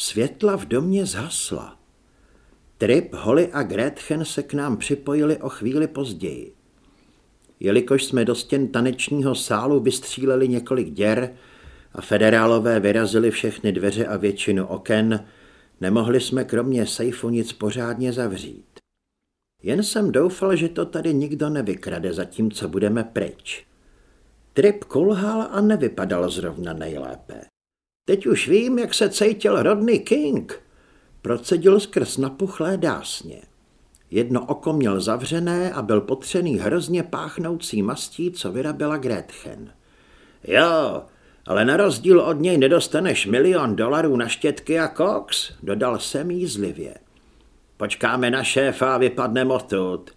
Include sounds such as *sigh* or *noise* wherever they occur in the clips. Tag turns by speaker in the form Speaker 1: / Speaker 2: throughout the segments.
Speaker 1: Světla v domě zhasla. Trip, Holly a Gretchen se k nám připojili o chvíli později. Jelikož jsme do stěn tanečního sálu vystříleli několik děr a federálové vyrazili všechny dveře a většinu oken, nemohli jsme kromě sejfu nic pořádně zavřít. Jen jsem doufal, že to tady nikdo nevykrade, zatímco budeme pryč. Trip kulhal a nevypadal zrovna nejlépe. Teď už vím, jak se cítil rodný King, procedil skrz napuchlé dásně. Jedno oko měl zavřené a byl potřený hrozně páchnoucí mastí, co vyrabila Gretchen. Jo, ale na rozdíl od něj nedostaneš milion dolarů na štětky a koks, dodal jsem jízlivě. Počkáme na šéfa a vypadneme odtud.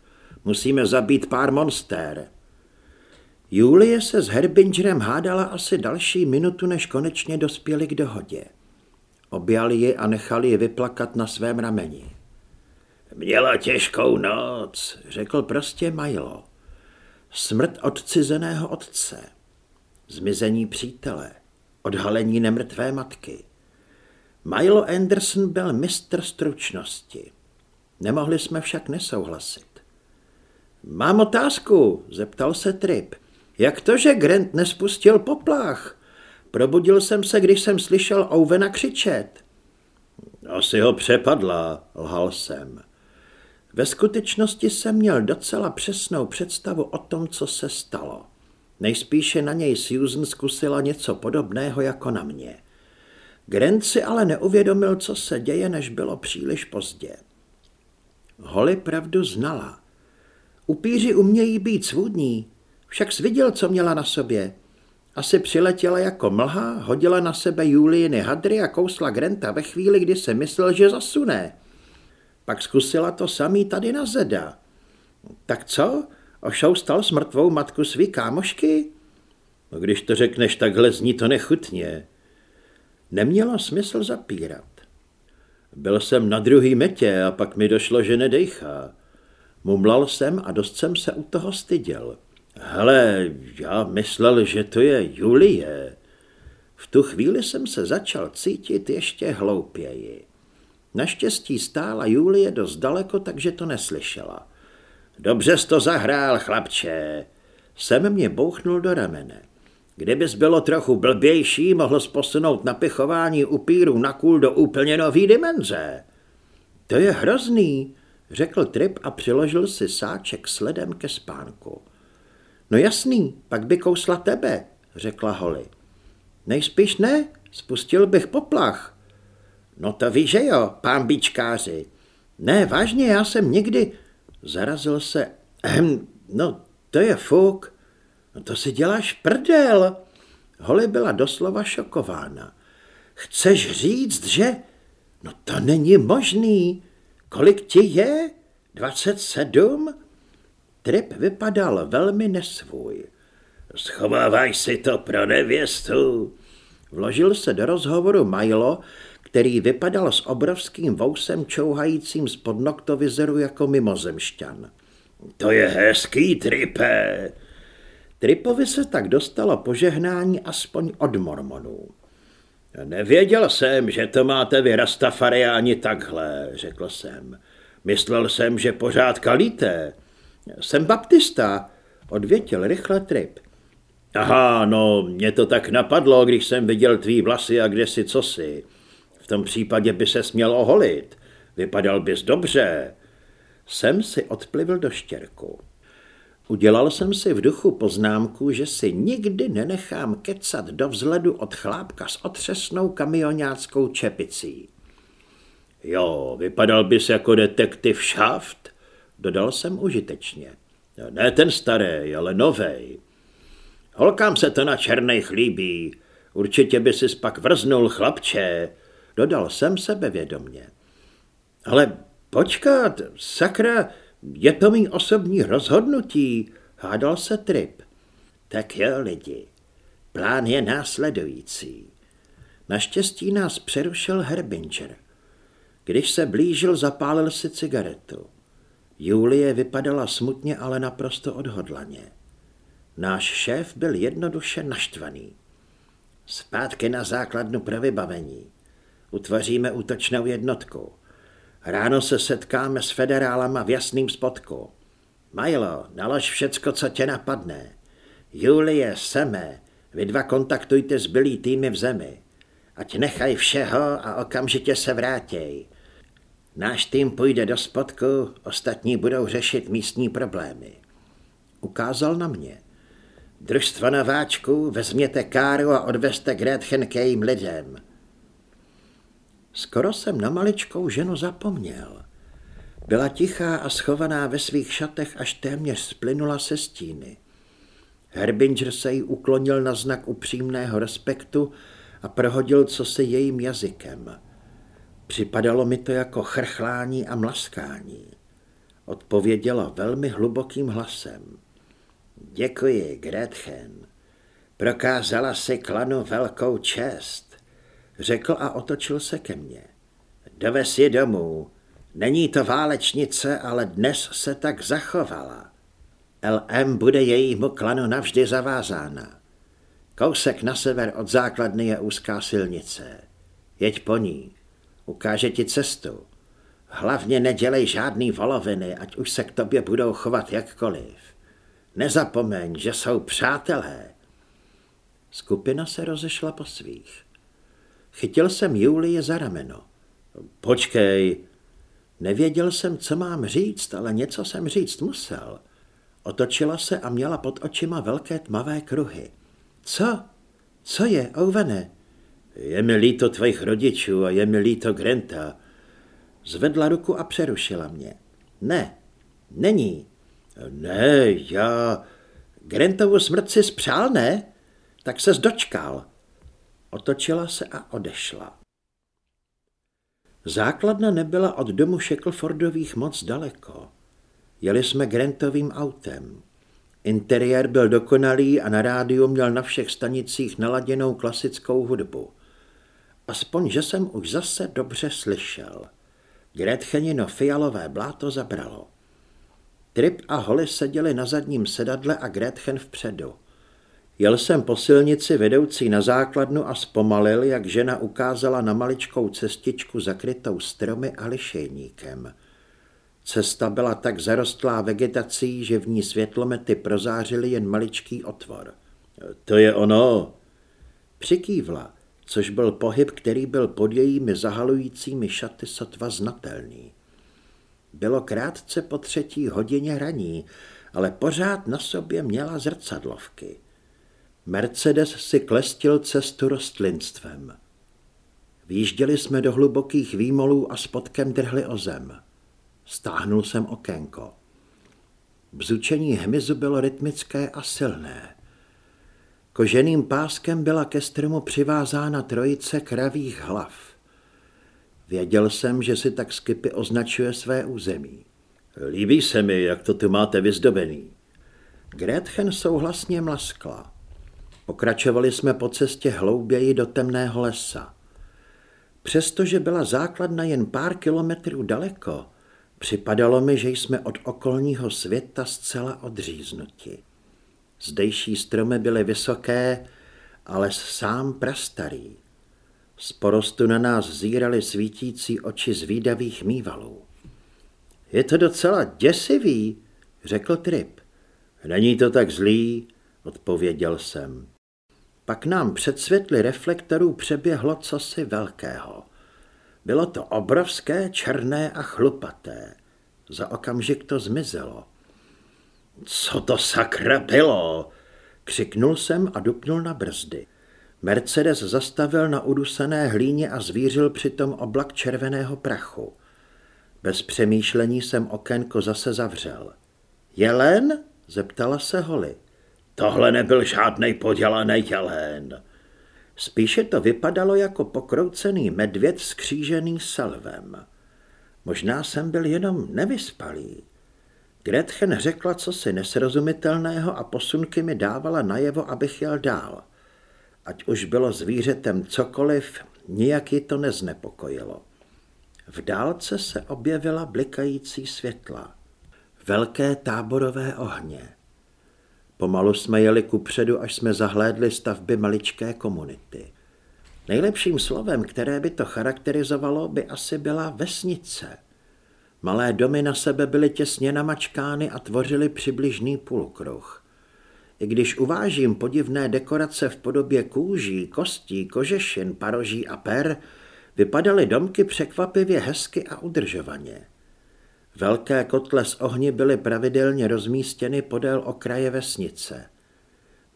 Speaker 1: Musíme zabít pár monster. Julie se s Herbingerem hádala asi další minutu, než konečně dospěli k dohodě. Objali ji a nechali ji vyplakat na svém rameni. Měla těžkou noc, řekl prostě Milo. Smrt odcizeného otce, zmizení přítele, odhalení nemrtvé matky. Milo Anderson byl mistr stručnosti. Nemohli jsme však nesouhlasit. Mám otázku, zeptal se Trip. Jak to, že Grant nespustil poplach? Probudil jsem se, když jsem slyšel Ouvena křičet. Asi ho přepadla, lhal jsem. Ve skutečnosti jsem měl docela přesnou představu o tom, co se stalo. Nejspíše na něj Susan zkusila něco podobného jako na mě. Grant si ale neuvědomil, co se děje, než bylo příliš pozdě. Holly pravdu znala. Upíři umějí být svůdní, však sviděl, co měla na sobě. Asi přiletěla jako mlha, hodila na sebe Juliiny hadry a kousla Grenta ve chvíli, kdy se myslel, že zasune. Pak zkusila to samý tady na Zeda. Tak co? Ošoustal s mrtvou matku svý kámošky? No když to řekneš takhle, zní to nechutně. Nemělo smysl zapírat. Byl jsem na druhý metě a pak mi došlo, že nedejchá. Mumlal jsem a dost jsem se u toho styděl. Hele, já myslel, že to je Julie. V tu chvíli jsem se začal cítit ještě hloupěji. Naštěstí stála Julie dost daleko, takže to neslyšela. Dobře jsi to zahrál, chlapče. Sem mě bouchnul do ramene. Kdybys bylo trochu blbější, mohl jsi posunout napichování upíru na kůl do úplně nový dimenze. To je hrozný, řekl Trip a přiložil si sáček sledem ke spánku. No jasný, pak by kousla tebe, řekla Holly. Nejspíš ne, spustil bych poplach. No to víš, že jo, pán bíčkáři. Ne, vážně, já jsem někdy... Zarazil se... Ehm, no, to je fuk. No to si děláš prdel. Holly byla doslova šokována. Chceš říct, že... No to není možný. Kolik ti je? 27? Trip vypadal velmi nesvůj. Schovávaj si to pro nevěstu. Vložil se do rozhovoru Milo, který vypadal s obrovským vousem čouhajícím z noktovizeru jako mimozemšťan. To je hezký, Tripe. Tripovi se tak dostalo požehnání aspoň od mormonů. Nevěděl jsem, že to máte vy rastafariáni takhle, řekl jsem. Myslel jsem, že pořád kalíte. Jsem baptista, odvětil rychle Trip. Aha, no, mě to tak napadlo, když jsem viděl tvý vlasy a kde si cosi. V tom případě by se směl oholit. Vypadal bys dobře. Jsem si odplivil do štěrku. Udělal jsem si v duchu poznámku, že si nikdy nenechám kecat do vzhledu od chlápka s otřesnou kamionáckou čepicí. Jo, vypadal bys jako detektiv Shaft, dodal jsem užitečně. Ne ten starý, ale novej. Holkám se to na černých líbí. Určitě by si pak vrznul, chlapče, dodal jsem sebevědomně. Ale počkat, sakra, je to mý osobní rozhodnutí, hádal se Trip. Tak jo, lidi, plán je následující. Naštěstí nás přerušil Herbinger. Když se blížil, zapálil si cigaretu. Julie vypadala smutně, ale naprosto odhodlaně. Náš šéf byl jednoduše naštvaný. Zpátky na základnu pro vybavení. Utvoříme útočnou jednotku. Ráno se setkáme s federálama v jasným spodku. Majlo, nalož všecko, co tě napadne. Julie, Seme, vy dva kontaktujte zbylý týmy v zemi. Ať nechaj všeho a okamžitě se vrátěj. Náš tým půjde do spodku, ostatní budou řešit místní problémy. Ukázal na mě. Družstvo nováčků, vezměte Káru a odvezte Gretchen k jejím lidem. Skoro jsem na maličkou ženu zapomněl. Byla tichá a schovaná ve svých šatech, až téměř splynula se stíny. Herbinger se jí uklonil na znak upřímného respektu a prohodil co se jejím jazykem. Připadalo mi to jako chrchlání a mlaskání. Odpověděla velmi hlubokým hlasem. Děkuji, Gretchen. Prokázala si klanu velkou čest, řekl a otočil se ke mně. Dovez je domů. Není to válečnice, ale dnes se tak zachovala. LM bude jejímu klanu navždy zavázána. Kousek na sever od základny je úzká silnice. Jeď po ní. Ukáže ti cestu. Hlavně nedělej žádný voloviny, ať už se k tobě budou chovat jakkoliv. Nezapomeň, že jsou přátelé. Skupina se rozešla po svých. Chytil jsem Julii za rameno. Počkej. Nevěděl jsem, co mám říct, ale něco jsem říct musel. Otočila se a měla pod očima velké tmavé kruhy. Co? Co je, Ouvene? Je mi líto tvých rodičů a je mi líto Grenta. Zvedla ruku a přerušila mě. Ne, není. Ne, já... Grentovu smrt si spřál, ne? Tak se dočkal. Otočila se a odešla. Základna nebyla od domu Shacklefordových moc daleko. Jeli jsme Grantovým autem. Interiér byl dokonalý a na rádiu měl na všech stanicích naladěnou klasickou hudbu. Aspoň, že jsem už zase dobře slyšel. Gretchenino fialové bláto zabralo. Trip a Holly seděli na zadním sedadle a Gretchen vpředu. Jel jsem po silnici vedoucí na základnu a zpomalil, jak žena ukázala na maličkou cestičku zakrytou stromy a lišejníkem. Cesta byla tak zarostlá vegetací, že v ní světlomety prozářily jen maličký otvor. To je ono. Přikývla, což byl pohyb, který byl pod jejími zahalujícími šaty sotva znatelný. Bylo krátce po třetí hodině raní, ale pořád na sobě měla zrcadlovky. Mercedes si klestil cestu rostlinstvem. Výjížděli jsme do hlubokých výmolů a spodkem drhli o zem. Stáhnul jsem okénko. Bzučení hmyzu bylo rytmické a silné. Koženým páskem byla ke stromu přivázána trojice kravých hlav. Věděl jsem, že si tak Skipy označuje své území. Líbí se mi, jak to tu máte vyzdobený. Gretchen souhlasně mlaskla. Pokračovali jsme po cestě hlouběji do temného lesa. Přestože byla základna jen pár kilometrů daleko, připadalo mi, že jsme od okolního světa zcela odříznuti. Zdejší stromy byly vysoké, ale sám prastarý. Z porostu na nás zírali svítící oči zvídavých mývalů. Je to docela děsivý, řekl Trip. Není to tak zlý, odpověděl jsem. Pak nám před světly reflektorů přeběhlo cosi velkého. Bylo to obrovské, černé a chlupaté. Za okamžik to zmizelo. Co to sakra bylo? Křiknul jsem a dupnul na brzdy. Mercedes zastavil na udusané hlíně a zvířil přitom oblak červeného prachu. Bez přemýšlení jsem okénko zase zavřel. Jelen? zeptala se Holly. Tohle nebyl žádný podělaný jelén. Spíše to vypadalo jako pokroucený medvěd skřížený selvem. Možná jsem byl jenom nevyspalý. Gretchen řekla cosi nesrozumitelného a posunky mi dávala najevo, abych jel dál. Ať už bylo zvířetem cokoliv, nijak ji to neznepokojilo. V dálce se objevila blikající světla. Velké táborové ohně. Pomalu jsme jeli kupředu, až jsme zahlédli stavby maličké komunity. Nejlepším slovem, které by to charakterizovalo, by asi byla vesnice. Malé domy na sebe byly těsně namačkány a tvořily přibližný půlkruh. I když uvážím podivné dekorace v podobě kůží, kostí, kožešin, paroží a per, vypadaly domky překvapivě hezky a udržovaně. Velké kotle z ohni byly pravidelně rozmístěny podél okraje vesnice.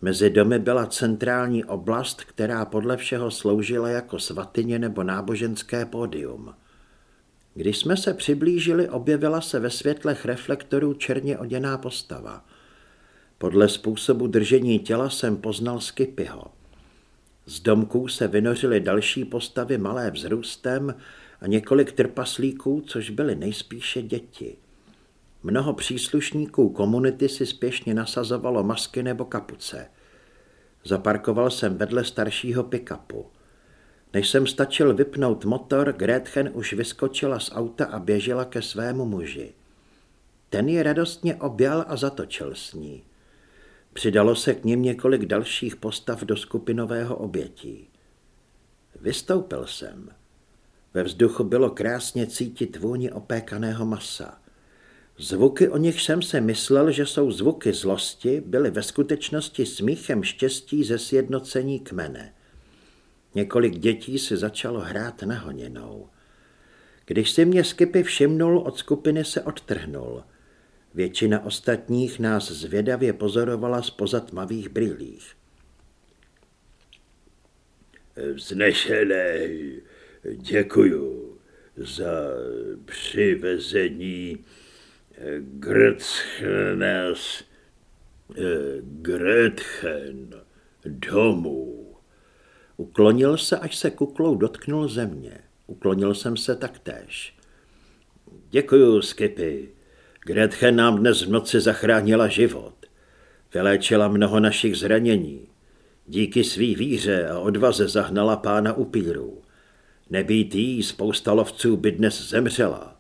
Speaker 1: Mezi domy byla centrální oblast, která podle všeho sloužila jako svatyně nebo náboženské pódium. Když jsme se přiblížili, objevila se ve světlech reflektorů černě oděná postava. Podle způsobu držení těla jsem poznal Skipyho. Z domků se vynořily další postavy malé vzrůstem a několik trpaslíků, což byly nejspíše děti. Mnoho příslušníků komunity si spěšně nasazovalo masky nebo kapuce. Zaparkoval jsem vedle staršího pick-upu. Než jsem stačil vypnout motor, Gretchen už vyskočila z auta a běžela ke svému muži. Ten je radostně objal a zatočil s ní. Přidalo se k ním několik dalších postav do skupinového obětí. Vystoupil jsem. Ve vzduchu bylo krásně cítit vůni opékaného masa. Zvuky, o nich jsem se myslel, že jsou zvuky zlosti, byly ve skutečnosti smíchem štěstí ze sjednocení kmene. Několik dětí si začalo hrát na honěnou. Když si mě Skipy všimnul, od skupiny se odtrhnul. Většina ostatních nás zvědavě pozorovala z pozatmavých brýlích.
Speaker 2: Vznešené, děkuju za přivezení Gretchenes, Gretchen domů.
Speaker 1: Uklonil se, až se kuklou dotknul země. Uklonil jsem se taktéž.
Speaker 2: Děkuju, Skipy. Gretchen nám dnes v noci zachránila život. Vyléčila mnoho našich zranění. Díky svý víře a odvaze zahnala pána upírů. Nebýt jí, spousta lovců by dnes zemřela.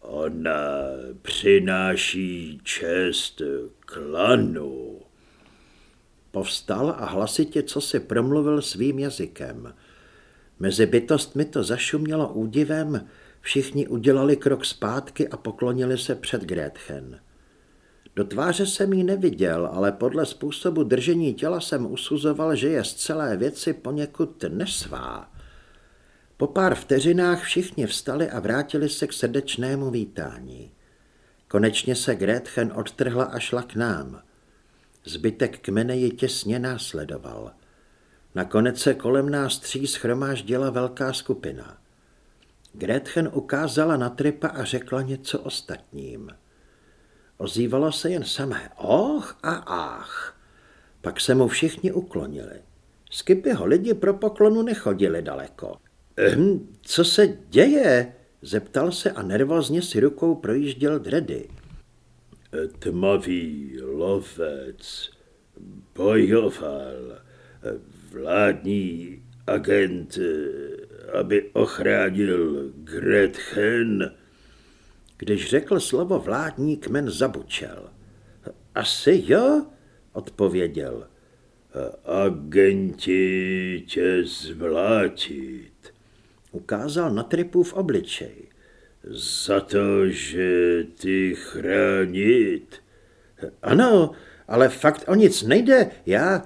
Speaker 2: Ona přináší čest klanu.
Speaker 1: Povstal a hlasitě co si promluvil svým jazykem. Mezi bytostmi to zašumělo údivem, všichni udělali krok zpátky a poklonili se před Gretchen. Do tváře jsem jí neviděl, ale podle způsobu držení těla jsem usuzoval, že je z celé věci poněkud nesvá. Po pár vteřinách všichni vstali a vrátili se k srdečnému vítání. Konečně se Gretchen odtrhla a šla k nám. Zbytek kmene ji těsně následoval. Nakonec se kolem nás tří schromáždila velká skupina. Gretchen ukázala na Tripa a řekla něco ostatním. Ozývalo se jen samé och a ach. Pak se mu všichni uklonili. Skipyho lidi pro poklonu nechodili daleko. Ehm, co se děje? Zeptal se a nervózně si rukou projížděl dredy.
Speaker 2: Tmavý lovec bojoval vládní agent, aby ochránil Gretchen.
Speaker 1: Když řekl slovo vládní, kmen zabučel. Asi jo, odpověděl.
Speaker 2: Agenti tě zvlátit.
Speaker 1: Ukázal na tripu v obličej.
Speaker 2: Za to, že ty chránit.
Speaker 1: Ano, ale fakt o nic nejde. Já...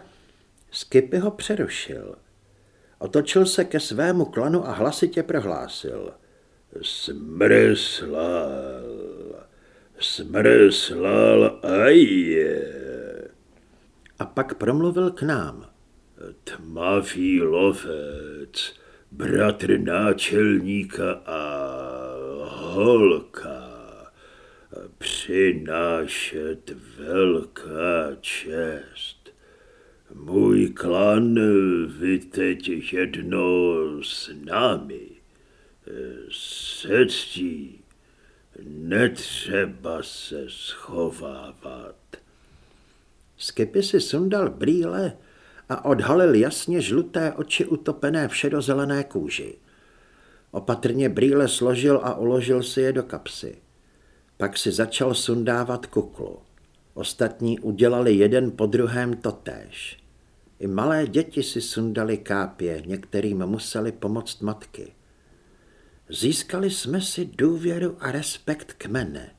Speaker 1: Skipy ho přerušil. Otočil se ke svému klanu a hlasitě prohlásil.
Speaker 2: Smrslal, smrslal a je.
Speaker 1: A pak promluvil k nám.
Speaker 2: Tmavý lovec, bratr náčelníka a holka, přinášet velká čest. Můj klan vy teď jedno s námi. Se ctí, netřeba se schovávat.
Speaker 1: Skipy si sundal brýle a odhalil jasně žluté oči utopené v šedozelené kůži. Opatrně brýle složil a uložil si je do kapsy. Pak si začal sundávat kuklu. Ostatní udělali jeden po druhém totéž. I malé děti si sundali kápě, některým museli pomoct matky. Získali jsme si důvěru a respekt kmene.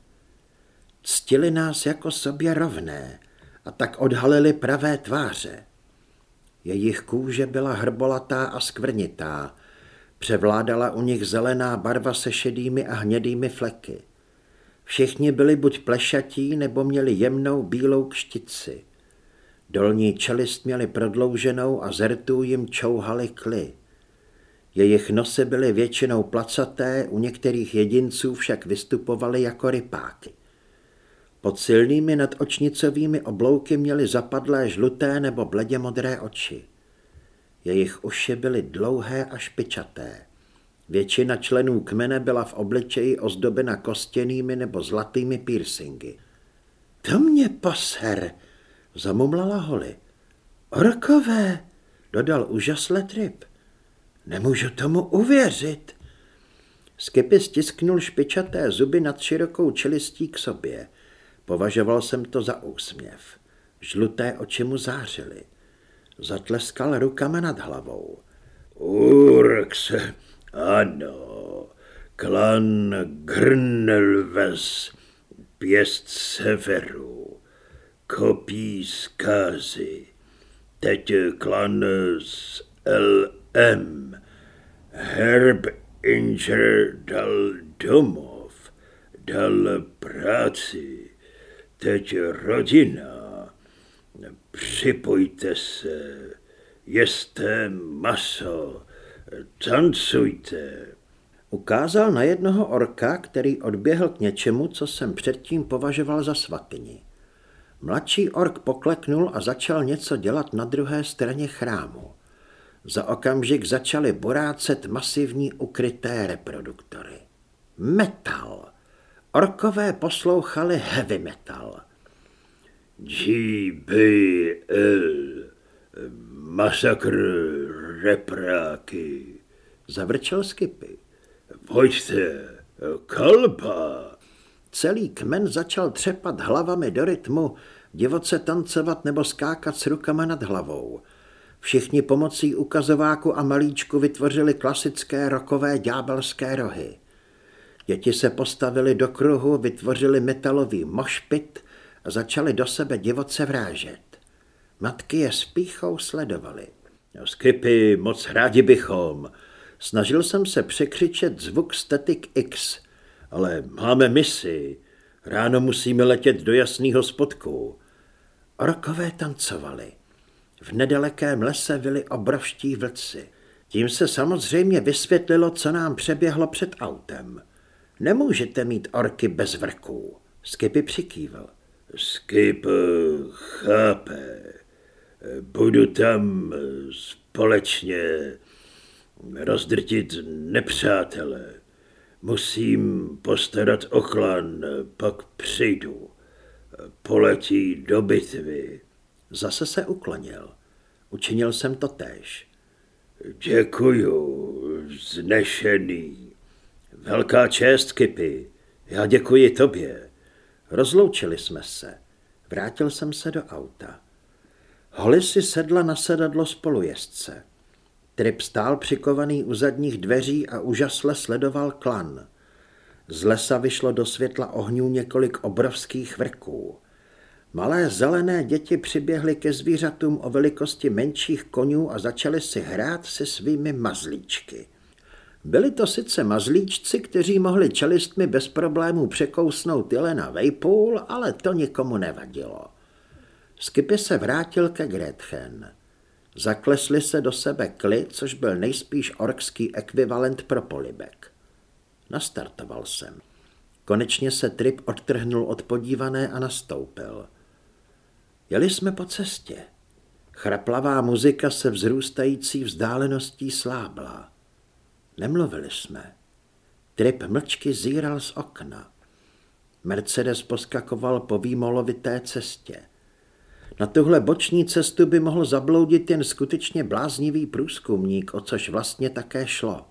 Speaker 1: Ctili nás jako sobě rovné a tak odhalili pravé tváře. Jejich kůže byla hrbolatá a skvrnitá, převládala u nich zelená barva se šedými a hnědými fleky. Všichni byli buď plešatí, nebo měli jemnou bílou kštici. Dolní čelist měli prodlouženou a z rtů jim čouhaly kly. Jejich nosy byly většinou placaté, u některých jedinců však vystupovaly jako rypáky. Pod silnými nadočnicovými oblouky měli zapadlé žluté nebo bledě modré oči. Jejich uši byly dlouhé a špičaté. Většina členů kmene byla v obličeji ozdobena kostěnými nebo zlatými piercingy. To mě poser, zamumlala Holly. Orkové, dodal úžasle trip. Nemůžu tomu uvěřit. Skipy stisknul špičaté zuby nad širokou čelistí k sobě. Považoval jsem to za úsměv. Žluté oči mu zářily. Zatleskal rukama nad hlavou.
Speaker 2: Urx, ano, klan Grnelves, pěst severu, kopí zkázy, teď klan z LM, herb Inger dal domov, dal práci, teď rodina, připojte se, jeste maso, tancujte.
Speaker 1: Ukázal na jednoho orka, který odběhl k něčemu, co jsem předtím považoval za svatyni. Mladší ork pokleknul a začal něco dělat na druhé straně chrámu. Za okamžik začaly borácet masivní ukryté reproduktory. Metal. Orkové poslouchali heavy metal.
Speaker 2: GBL, masakr repráky.
Speaker 1: Zavrčel Skipy.
Speaker 2: Pojďte, kalba.
Speaker 1: Celý kmen začal třepat hlavami do rytmu, divoce tancovat nebo skákat s rukama nad hlavou. Všichni pomocí ukazováku a malíčku vytvořili klasické rokové ďábelské rohy. Děti se postavili do kruhu, vytvořili metalový mošpit začali do sebe divoce vrážet. Matky je s píchou sledovaly.
Speaker 2: Skipy, moc rádi bychom.
Speaker 1: Snažil jsem se překřičet zvuk Static X,
Speaker 2: ale máme misi. Ráno musíme letět do jasného spodku.
Speaker 1: Orkové tancovali. V nedalekém lese byli obrovští vlci. Tím se samozřejmě vysvětlilo, co nám přeběhlo před autem. Nemůžete mít orky bez vrků. Skipy přikývil.
Speaker 2: Skip chápe. Budu tam společně rozdrtit nepřátele. Musím postarat o klan, pak přijdu. Poletí do bitvy.
Speaker 1: Zase se uklonil. Učinil jsem to též.
Speaker 2: Děkuju, znešený.
Speaker 1: Velká čest, Kipy. Já děkuji tobě. Rozloučili jsme se. Vrátil jsem se do auta. Holly si sedla na sedadlo spolujezdce. Trip stál přikovaný u zadních dveří a úžasle sledoval klan. Z lesa vyšlo do světla ohňů několik obrovských vrků. Malé zelené děti přiběhly ke zvířatům o velikosti menších konňů a začaly si hrát se svými mazlíčky. Byli to sice mazlíčci, kteří mohli čelistmi bez problémů překousnout Jelena Vejpůl, ale to nikomu nevadilo. Skipy se vrátil ke Gretchen. Zaklesli se do sebe kly, což byl nejspíš orkský ekvivalent pro polibek. Nastartoval jsem. Konečně se Trip odtrhnul od podívané a nastoupil. Jeli jsme po cestě. Chraplavá muzika se vzrůstající vzdáleností slábla. Nemluvili jsme. Trip mlčky zíral z okna. Mercedes poskakoval po výmolovité cestě. Na tuhle boční cestu by mohl zabloudit jen skutečně bláznivý průzkumník, o což vlastně také šlo.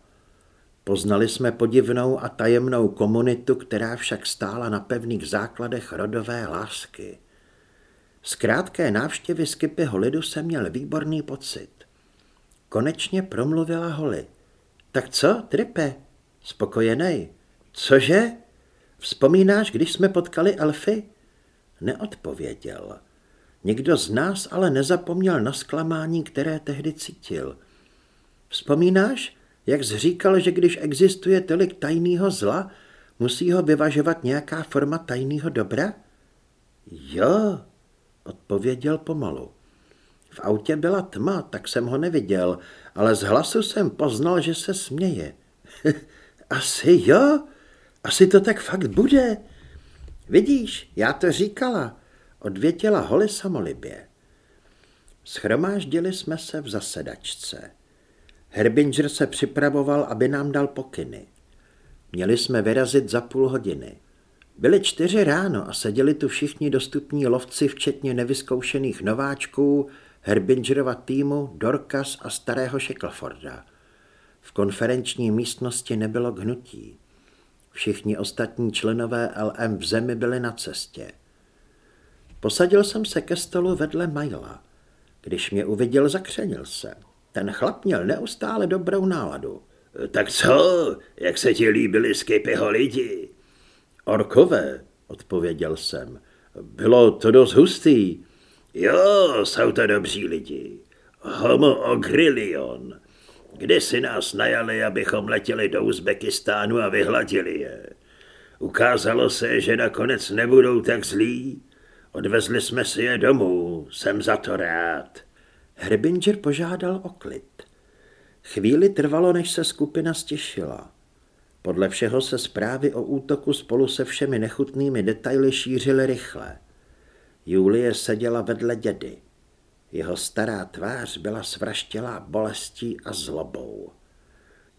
Speaker 1: Poznali jsme podivnou a tajemnou komunitu, která však stála na pevných základech rodové lásky. Z krátké návštěvy Skipy Holidu jsem měl výborný pocit. Konečně promluvila Holly. Tak co, Tripe? Spokojenej. Cože? Vzpomínáš, když jsme potkali Elfy? Neodpověděl. Nikdo z nás ale nezapomněl na zklamání, které tehdy cítil. Vzpomínáš, jak zříkal, že když existuje tolik tajného zla, musí ho vyvažovat nějaká forma tajného dobra? Jo, odpověděl pomalu. V autě byla tma, tak jsem ho neviděl, ale z hlasu jsem poznal, že se směje. *laughs* Asi jo, asi to tak fakt bude. Vidíš, já to říkala, odvětila Holly samolibě. Schromáždili jsme se v zasedačce. Herbinger se připravoval, aby nám dal pokyny. Měli jsme vyrazit za půl hodiny. Byly čtyři ráno a seděli tu všichni dostupní lovci, včetně nevyzkoušených nováčků, Herbingerova týmu, Dorkas a starého Shackleforda. V konferenční místnosti nebylo hnutí. Všichni ostatní členové LM v zemi byli na cestě. Posadil jsem se ke stolu vedle Majla. Když mě uviděl, zakřenil se. Ten chlap měl neustále dobrou náladu.
Speaker 2: Tak co? Jak se ti líbili Skipyho lidi?
Speaker 1: Orkové, odpověděl jsem. Bylo to dost hustý.
Speaker 2: Jo, jsou to dobří lidi. Homo ogrillion. Kde si nás najali, abychom letěli do Uzbekistánu a vyhladili je. Ukázalo se, že nakonec nebudou tak zlí. Odvezli jsme si je domů, jsem za to rád.
Speaker 1: Herbinger požádal o klid. Chvíli trvalo, než se skupina stěšila. Podle všeho se zprávy o útoku spolu se všemi nechutnými detaily šířily rychle. Julie seděla vedle dědy. Jeho stará tvář byla svraštělá bolestí a zlobou.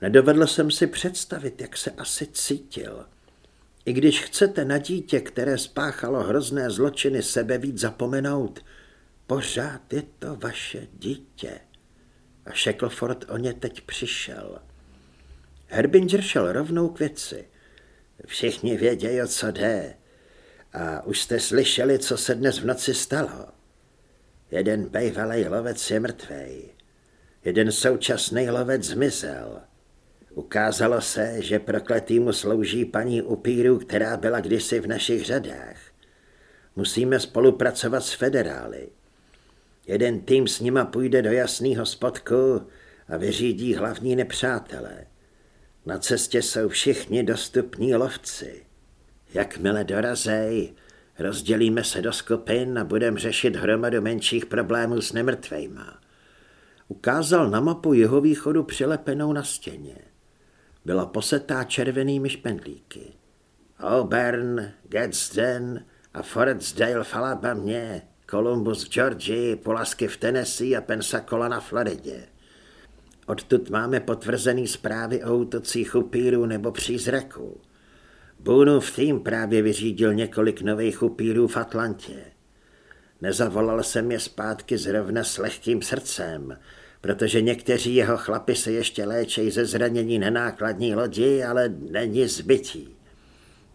Speaker 1: Nedovedl jsem si představit, jak se asi cítil. I když chcete na dítě, které spáchalo hrozné zločiny, sebe víc zapomenout, pořád je to vaše dítě. A Shackleford o ně teď přišel. Herbinger šel rovnou k věci. Všichni vědějí, o co jde. A už jste slyšeli, co se dnes v noci stalo. Jeden bývalý lovec je mrtvej. Jeden současný lovec zmizel. Ukázalo se, že prokletýmu slouží paní upíru, která byla kdysi v našich řadách. Musíme spolupracovat s federály. Jeden tým s nima půjde do jasného spotku a vyřídí hlavní nepřátelé. Na cestě jsou všichni dostupní lovci. Jakmile dorazej, rozdělíme se do skupin a budeme řešit hromadu menších problémů s nemrtvejma. Ukázal na mapu jihovýchodu přilepenou na stěně. Byla posetá červenými špendlíky. Auburn, Gadsden a Forestdale v Alabamě, Columbus v Georgii, Polasky v Tennessee a Pensacola na Floridě. Odtud máme potvrzený zprávy o útocích upírů nebo přízraků. Boonův tým právě vyřídil několik nových upírů v Atlantě. Nezavolal jsem je zpátky zrovna s lehkým srdcem, protože někteří jeho chlapi se ještě léčejí ze zranění nenákladní lodi, ale není zbytí.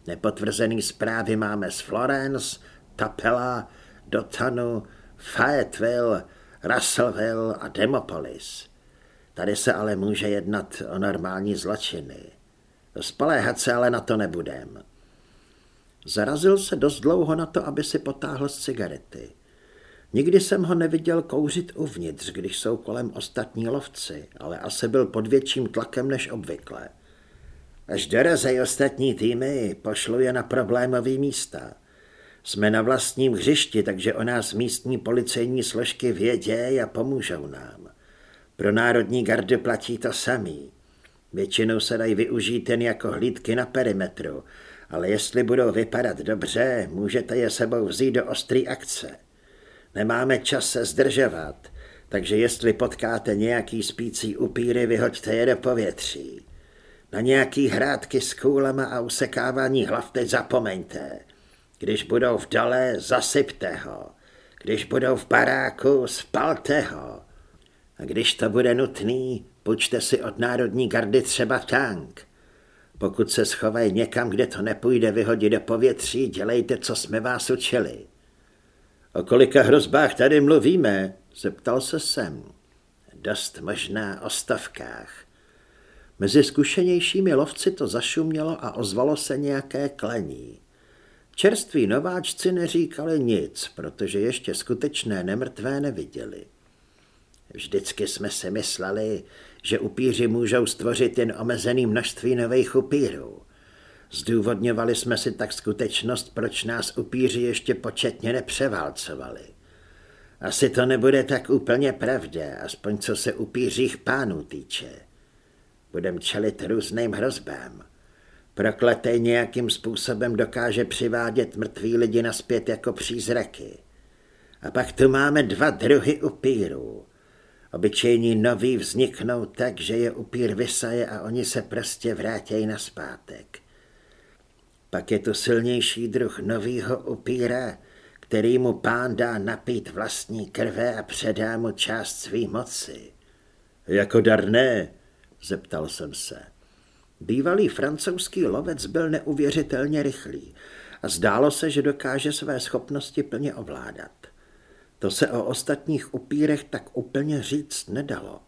Speaker 1: Nepotvrzený zprávy máme z Florence, Tapela, Dotanu, Fayetteville, Russellville a Demopolis. Tady se ale může jednat o normální zločiny. Spoléhat se ale na to nebudem. Zarazil se dost dlouho na to, aby si potáhl z cigarety. Nikdy jsem ho neviděl kouřit uvnitř, když jsou kolem ostatní lovci, ale asi byl pod větším tlakem než obvykle. Až dorazej ostatní týmy, pošlu je na problémové místa. Jsme na vlastním hřišti, takže o nás místní policejní složky vědějí a pomůžou nám. Pro národní gardy platí to samý. Většinou se dají využít jen jako hlídky na perimetru, ale jestli budou vypadat dobře, můžete je sebou vzít do ostrý akce. Nemáme čas se zdržovat, takže jestli potkáte nějaký spící upíry, vyhoďte je do povětří. Na nějaký hrádky s kůlema a usekávání hlav teď zapomeňte. Když budou v dole, zasypte ho. Když budou v baráku, spalte ho. A když to bude nutný, Počte si od národní gardy třeba tank. Pokud se schovají někam, kde to nepůjde vyhodit do povětří, dělejte, co jsme vás učili. O kolika hrozbách tady mluvíme? Zeptal se sem. Dost možná o stavkách. Mezi zkušenějšími lovci to zašumělo a ozvalo se nějaké klení. Čerství nováčci neříkali nic, protože ještě skutečné nemrtvé neviděli. Vždycky jsme si mysleli, že upíři můžou stvořit jen omezený množství nových upírů. Zdůvodňovali jsme si tak skutečnost, proč nás upíři ještě početně nepřeválcovali. Asi to nebude tak úplně pravda, aspoň co se upířích pánů týče. Budem čelit různým hrozbám. Prokletej nějakým způsobem dokáže přivádět mrtví lidi naspět jako přízraky. A pak tu máme dva druhy upírů. Obyčejní noví vzniknou tak, že je upír vysaje a oni se prostě vrátějí na zpátek. Pak je tu silnější druh novýho upíra, který mu pán dá napít vlastní krve a předá mu část svý moci.
Speaker 2: Jako darné,
Speaker 1: zeptal jsem se. Bývalý francouzský lovec byl neuvěřitelně rychlý a zdálo se, že dokáže své schopnosti plně ovládat. To se o ostatních upírech tak úplně říct nedalo.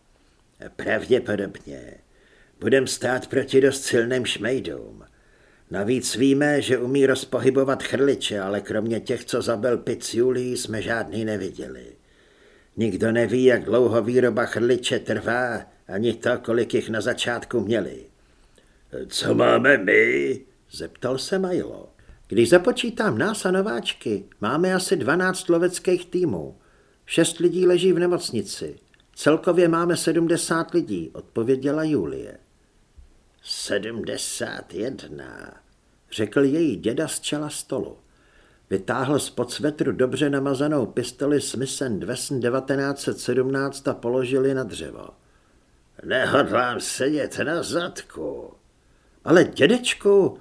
Speaker 2: Pravděpodobně. Budem stát proti dost silným šmejdům. Navíc víme, že umí rozpohybovat chrliče, ale kromě těch, co zabil Pic Julii, jsme žádný neviděli. Nikdo neví, jak dlouho výroba chrliče trvá, ani to, kolik jich na začátku měli.
Speaker 1: Co máme my? Zeptal se Majlo. Když započítám nás a nováčky, máme asi 12 loveckých týmů. Šest lidí leží v nemocnici. Celkově máme 70 lidí, odpověděla Julie.
Speaker 2: 71,
Speaker 1: řekl její děda z čela stolu. Vytáhl z pod svetru dobře namazanou pistoli Smithen Wesson 1917 a položil ji na dřevo.
Speaker 2: Nehodlám sedět na zadku.
Speaker 1: Ale dědečku,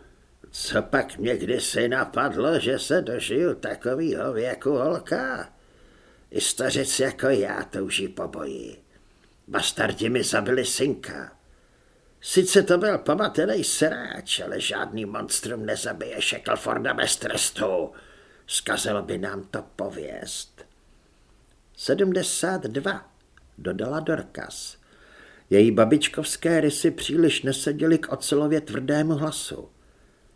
Speaker 2: co pak mě kdysi napadlo, že se dožiju takovýho věku holka? I stařec jako já touží po boji. Bastardi mi zabili synka. Sice to byl pomatelej sráč, ale žádný monstrum nezabije Shackleforda bez trestu. Skazilo by nám to pověst.
Speaker 1: 72, dodala Dorkas. Její babičkovské rysy příliš neseděly k ocelově tvrdému hlasu.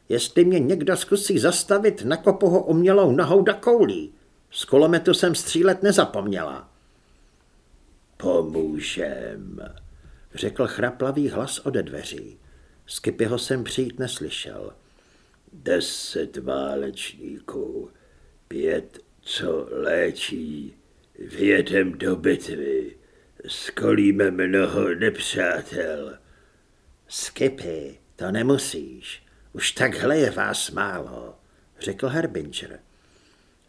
Speaker 1: Jestli mě někdo zkusí zastavit, nakopu ho umělou nohou do koulí. Z kulometu jsem střílet nezapomněla.
Speaker 2: Pomůžem,
Speaker 1: řekl chraplavý hlas ode dveří. Skipyho jsem přijít neslyšel.
Speaker 2: Deset válečníků, pět, co léčí, vědem do bitvy, skolíme mnoho nepřátel.
Speaker 1: Skipy, to nemusíš, už takhle je vás málo, řekl Herbinger.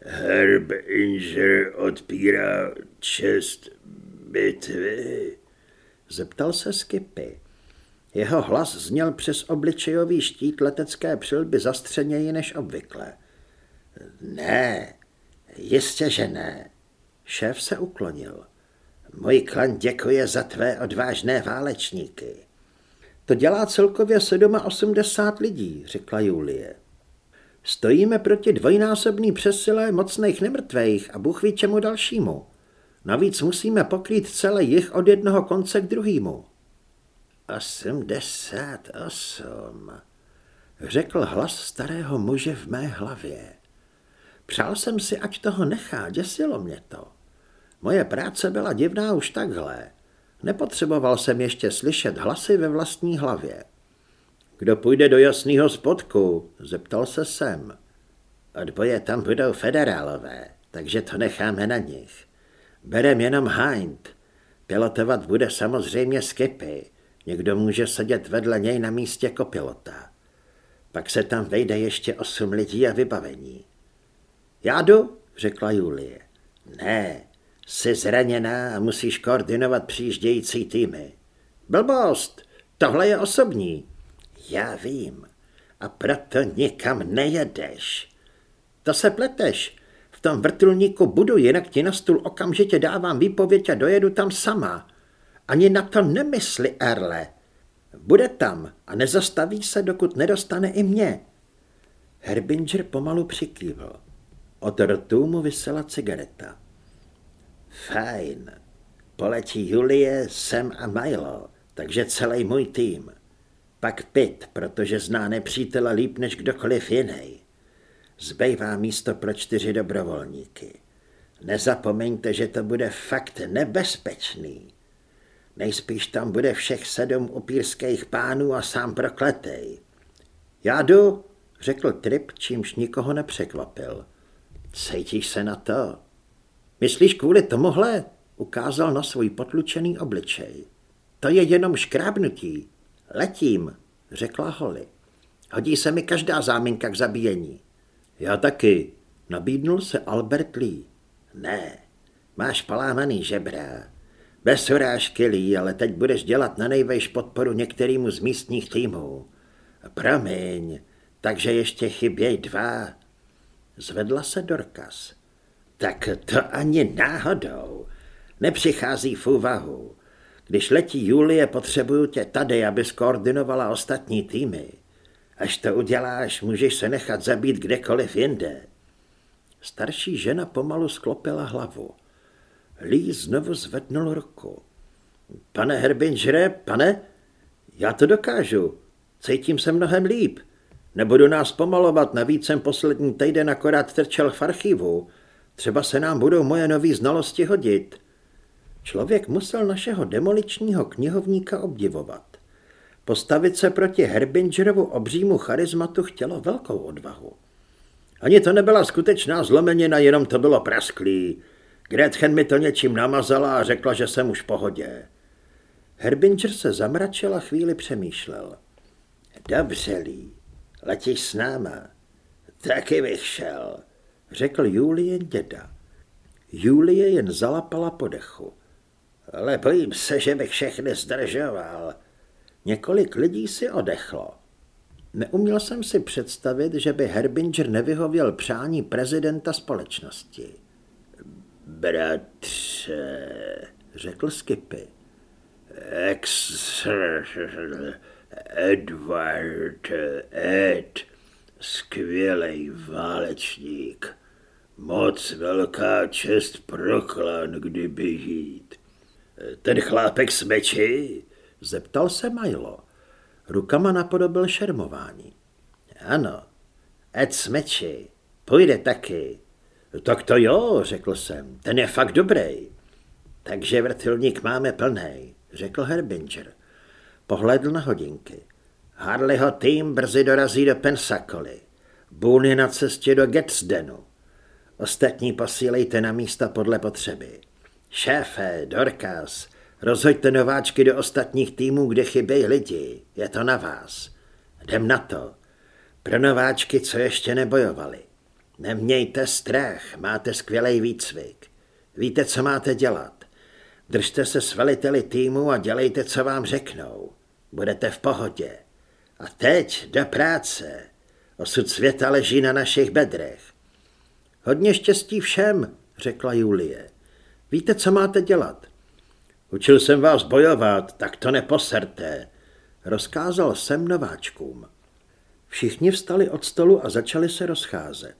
Speaker 2: Herbinger odpírá čest bitvy.
Speaker 1: Zeptal se Skipy. Jeho hlas zněl přes obličejový štít letecké přilby zastřeněji než obvykle.
Speaker 2: Ne, jistě, že ne.
Speaker 1: Šéf se uklonil.
Speaker 2: Můj klan děkuje za tvé odvážné válečníky.
Speaker 1: To dělá celkově 87 lidí, řekla Julie. Stojíme proti dvojnásobný přesile mocných nemrtvých a Bůh ví čemu dalšímu. Navíc musíme pokrýt celé jich od jednoho konce k druhému.
Speaker 2: 88,
Speaker 1: řekl hlas starého muže v mé hlavě. Přál jsem si, ať toho nechá, děsilo mě to. Moje práce byla divná už takhle. Nepotřeboval jsem ještě slyšet hlasy ve vlastní hlavě. Kdo půjde do jasného spodku? Zeptal se sem.
Speaker 2: Odboje tam budou federálové, takže to necháme na nich. Berem jenom Hind. Pilotovat bude samozřejmě Skipy. Někdo může sedět vedle něj na místě kopilota. Pak se tam vejde ještě osm lidí a vybavení.
Speaker 1: Já jdu, řekla Julie.
Speaker 2: Ne, jsi zraněná a musíš koordinovat přijíždějící týmy.
Speaker 1: Blbost, tohle je osobní.
Speaker 2: Já vím. A proto nikam nejedeš.
Speaker 1: To se pleteš. V tom vrtulníku budu, jinak ti na stůl okamžitě dávám výpověď a dojedu tam sama. Ani na to nemysli, Erle. Bude tam a nezastaví se, dokud nedostane i mě. Herbinger pomalu přikývl. Od rtu mu vysela cigareta.
Speaker 2: Fajn. Poletí Julie, Sem a Milo, takže celý můj tým. Pak Pit, protože zná nepřítele líp než kdokoliv jiný. Zbývá místo pro čtyři dobrovolníky. Nezapomeňte, že to bude fakt nebezpečný. Nejspíš tam bude všech sedm upírských pánů a sám prokletej.
Speaker 1: Já jdu, řekl Trip, čímž nikoho nepřekvapil.
Speaker 2: Cítíš se na to?
Speaker 1: Myslíš kvůli tomuhle? Ukázal na svůj potlučený obličej. To je jenom škrábnutí. Letím, řekla Holly. Hodí se mi každá záminka k zabíjení.
Speaker 2: Já taky,
Speaker 1: nabídnul se Albert Lee.
Speaker 2: Ne, máš polámaný žebra. Bez urážky, Lee, ale teď budeš dělat na nejvejš podporu některýmu z místních týmů. Promiň, takže ještě chyběj dva.
Speaker 1: Zvedla se Dorkas.
Speaker 2: Tak to ani náhodou. Nepřichází v úvahu. Když letí Julie, potřebuju tě tady, aby skoordinovala ostatní týmy. Až to uděláš, můžeš se nechat zabít kdekoliv jinde.
Speaker 1: Starší žena pomalu sklopila hlavu. Lee znovu zvednul ruku.
Speaker 2: Pane Herbingere, pane, já to dokážu. Cítím se mnohem líp. Nebudu nás pomalovat, navíc jsem poslední týden akorát trčel v archivu. Třeba se nám budou moje nové znalosti hodit.
Speaker 1: Člověk musel našeho demoličního knihovníka obdivovat. Postavit se proti Herbingerovu obřímu charizmatu chtělo velkou odvahu.
Speaker 2: Ani to nebyla skutečná zlomenina, jenom to bylo prasklý. Gretchen mi to něčím namazala a řekla, že jsem už v pohodě.
Speaker 1: Herbinger se zamračil a chvíli přemýšlel.
Speaker 2: Dobře, Lee, letíš s náma. Taky bych šel,
Speaker 1: řekl Julie děda. Julie jen zalapala po dechu.
Speaker 2: Ale bojím se, že bych všechny zdržoval.
Speaker 1: Několik lidí si odechlo. Neuměl jsem si představit, že by Herbinger nevyhověl přání prezidenta společnosti.
Speaker 2: Bratře,
Speaker 1: řekl Skipy.
Speaker 2: Ex... Edward Ed, skvělej válečník. Moc velká čest pro klan, kdyby jít. Ten chlápek s meči?
Speaker 1: Zeptal se Milo. Rukama napodobil šermování.
Speaker 2: Ano, Ed Smeči, půjde taky.
Speaker 1: Tak to jo, řekl jsem, ten je fakt dobrý.
Speaker 2: Takže vrtulník máme plný, řekl Herbinger.
Speaker 1: Pohledl na hodinky.
Speaker 2: Harleyho tým brzy dorazí do Pensacoly. Boone je na cestě do Getsdenu. Ostatní posílejte na místa podle potřeby. Šéfe, Dorkas, rozhoďte nováčky do ostatních týmů, kde chybějí lidi. Je to na vás. Jdem na to. Pro nováčky, co ještě nebojovali. Nemějte strach, máte skvělý výcvik. Víte, co máte dělat. Držte se s veliteli týmu a dělejte, co vám řeknou. Budete v pohodě. A teď do práce. Osud světa leží na našich bedrech.
Speaker 1: Hodně štěstí všem, řekla Julie. Víte, co máte dělat?
Speaker 2: Učil jsem vás bojovat, tak to neposerte,
Speaker 1: rozkázal jsem nováčkům. Všichni vstali od stolu a začali se rozcházet.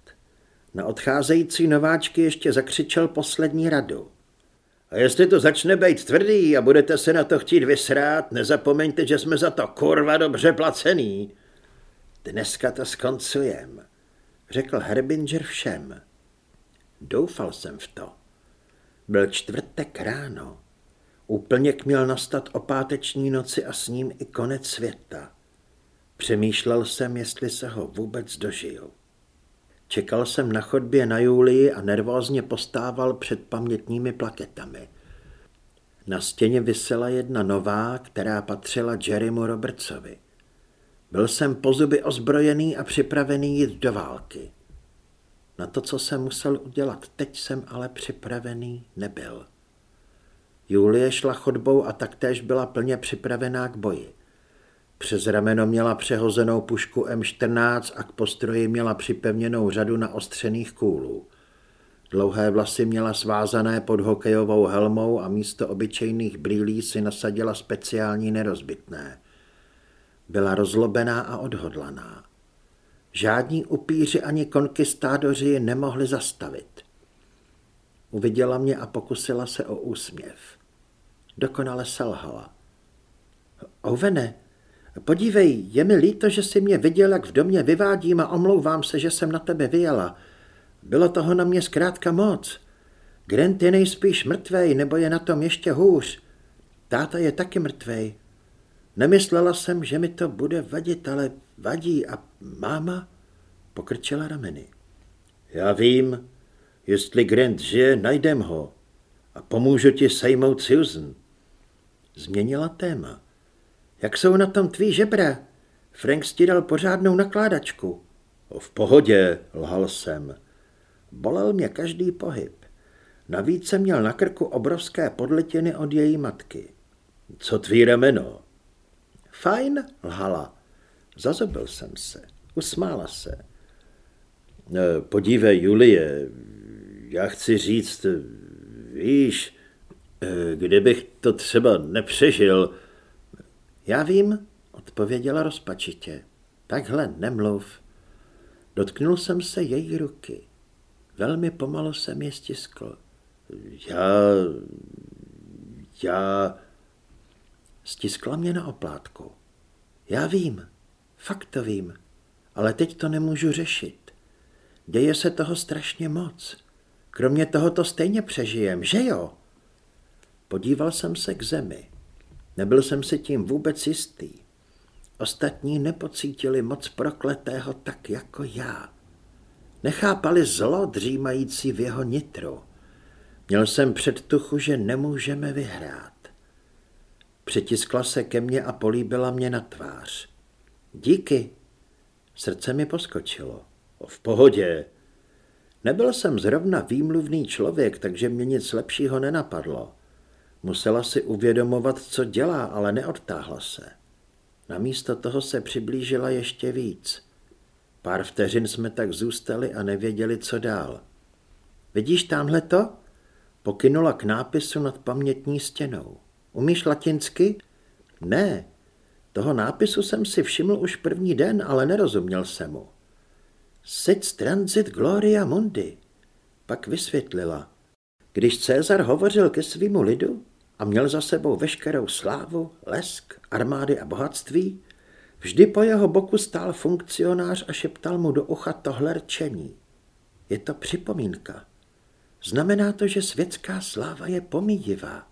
Speaker 1: Na odcházející nováčky ještě zakřičel poslední radu.
Speaker 2: A jestli to začne být tvrdý a budete se na to chtít vysrát, nezapomeňte, že jsme za to kurva dobře placený.
Speaker 1: Dneska to skoncujem, řekl Herbinger všem. Doufal jsem v to. Byl čtvrtek ráno. Úplněk měl nastat o páteční noci a s ním i konec světa. Přemýšlel jsem, jestli se ho vůbec dožiju. Čekal jsem na chodbě na Julii a nervózně postával před pamětními plaketami. Na stěně vysela jedna nová, která patřila Jerrymu Robertsovi. Byl jsem po zuby ozbrojený a připravený jít do války. Na to, co jsem musel udělat, teď jsem ale připravený nebyl. Julie šla chodbou a taktéž byla plně připravená k boji. Přes rameno měla přehozenou pušku M14 a k postroji měla připevněnou řadu naostřených kůlů. Dlouhé vlasy měla svázané pod hokejovou helmou a místo obyčejných brýlí si nasadila speciální nerozbitné. Byla rozlobená a odhodlaná. Žádní upíři ani konkistádoři ji nemohli zastavit. Uviděla mě a pokusila se o úsměv. Dokonale selhala. Ovene, podívej, je mi líto, že jsi mě viděl, jak v domě vyvádím a omlouvám se, že jsem na tebe vyjela. Bylo toho na mě zkrátka moc. Grant je nejspíš mrtvej, nebo je na tom ještě hůř. Táta je taky mrtvej. Nemyslela jsem, že mi to bude vadit, ale vadí a máma pokrčila rameny.
Speaker 2: Já vím, jestli Grant žije, najdem ho a pomůžu ti sejmout Susan.
Speaker 1: Změnila téma. Jak jsou na tom tví žebra? Frank stíral pořádnou nakládačku.
Speaker 2: V pohodě, lhal jsem.
Speaker 1: Bolel mě každý pohyb. Navíc jsem měl na krku obrovské podletiny od její matky.
Speaker 2: Co tví remeno?
Speaker 1: Fajn, lhala. Zazobil jsem se. Usmála se.
Speaker 2: E, podívej, Julie, já chci říct, víš, e, kdybych to třeba nepřežil.
Speaker 1: Já vím, odpověděla rozpačitě. Takhle nemluv. Dotknul jsem se její ruky. Velmi pomalu jsem je stiskl.
Speaker 2: Já... já...
Speaker 1: Stiskla mě na oplátku. Já vím, fakt to vím, ale teď to nemůžu řešit. Děje se toho strašně moc. Kromě toho to stejně přežijem, že jo? Podíval jsem se k zemi. Nebyl jsem si tím vůbec jistý. Ostatní nepocítili moc prokletého tak jako já. Nechápali zlo dřímající v jeho nitru. Měl jsem předtuchu, že nemůžeme vyhrát. Přitiskla se ke mně a políbila mě na tvář. Díky. Srdce mi poskočilo.
Speaker 2: V pohodě.
Speaker 1: Nebyl jsem zrovna výmluvný člověk, takže mě nic lepšího nenapadlo. Musela si uvědomovat, co dělá, ale neodtáhla se. Namísto toho se přiblížila ještě víc. Pár vteřin jsme tak zůstali a nevěděli, co dál. Vidíš tamhle to? Pokynula k nápisu nad pamětní stěnou. Umíš latinsky? Ne. Toho nápisu jsem si všiml už první den, ale nerozuměl jsem mu. Sit transit gloria mundi. Pak vysvětlila. Když Cezar hovořil ke svýmu lidu a měl za sebou veškerou slávu, lesk, armády a bohatství, vždy po jeho boku stál funkcionář a šeptal mu do ucha tohle rčení. Je to připomínka. Znamená to, že světská sláva je pomíjivá.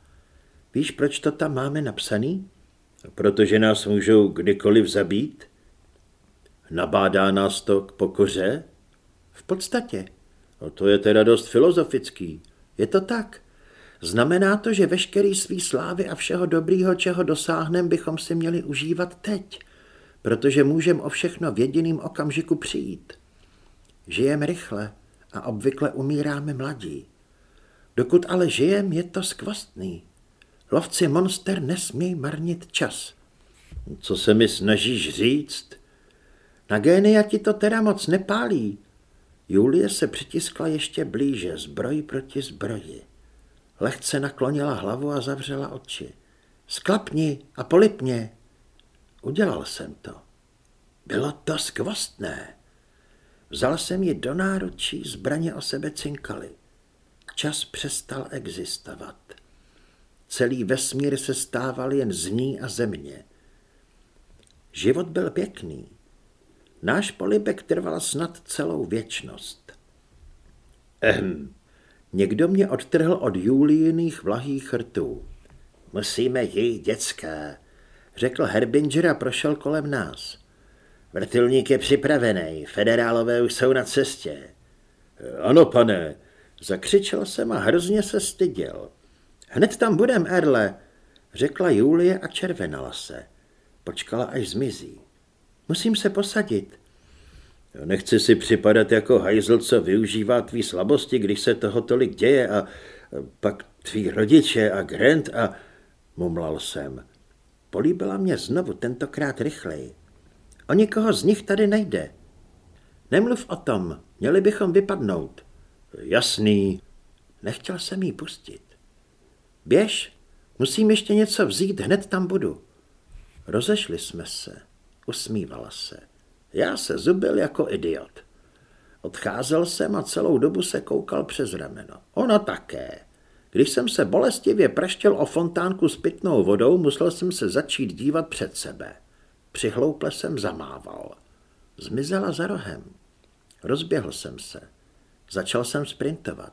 Speaker 1: Víš, proč to tam máme napsaný?
Speaker 2: Protože nás můžou kdykoliv zabít? Nabádá nás to k pokoře?
Speaker 1: V podstatě.
Speaker 2: No to je teda dost filozofický.
Speaker 1: Je to tak. Znamená to, že veškerý svý slávy a všeho dobrýho, čeho dosáhneme, bychom si měli užívat teď, protože můžeme o všechno v jediným okamžiku přijít. Žijeme rychle a obvykle umíráme mladí. Dokud ale žijem, je to skvostný. Lovci monster nesmějí marnit čas.
Speaker 2: Co se mi snažíš říct?
Speaker 1: Na génia ti to teda moc nepálí. Julie se přitiskla ještě blíže, zbroj proti zbroji. Lehce naklonila hlavu a zavřela oči. Sklapni a polipně. Udělal jsem to. Bylo to skvostné. Vzal jsem ji do náručí, zbraně o sebe cinkaly. Čas přestal existovat. Celý vesmír se stával jen z ní a země. Život byl pěkný. Náš polibek trval snad celou věčnost.
Speaker 2: Ehm.
Speaker 1: Někdo mě odtrhl od Julijiných vlahých rtů.
Speaker 2: Musíme jít, dětská,
Speaker 1: řekl Herbinger a prošel kolem nás.
Speaker 2: Vrtulník je připravený, federálové už jsou na cestě.
Speaker 1: Ano, pane, zakřičel jsem a hrozně se styděl. Hned tam budem, Erle, řekla Julie a červenala se. Počkala, až zmizí. Musím se posadit.
Speaker 2: Nechci si připadat jako hajzl, co využívá tvý slabosti, když se toho tolik děje a pak tví rodiče a Grant a... Mumlal jsem.
Speaker 1: Políbila mě znovu, tentokrát rychleji. O nikoho z nich tady nejde. Nemluv o tom, měli bychom vypadnout.
Speaker 2: Jasný.
Speaker 1: Nechtěl jsem jí pustit. Běž, musím ještě něco vzít, hned tam budu. Rozešli jsme se. Usmívala se. Já se zubil jako idiot. Odcházel jsem a celou dobu se koukal přes rameno. Ona také. Když jsem se bolestivě praštěl o fontánku s pitnou vodou, musel jsem se začít dívat před sebe. Přihlouple jsem zamával. Zmizela za rohem. Rozběhl jsem se. Začal jsem sprintovat.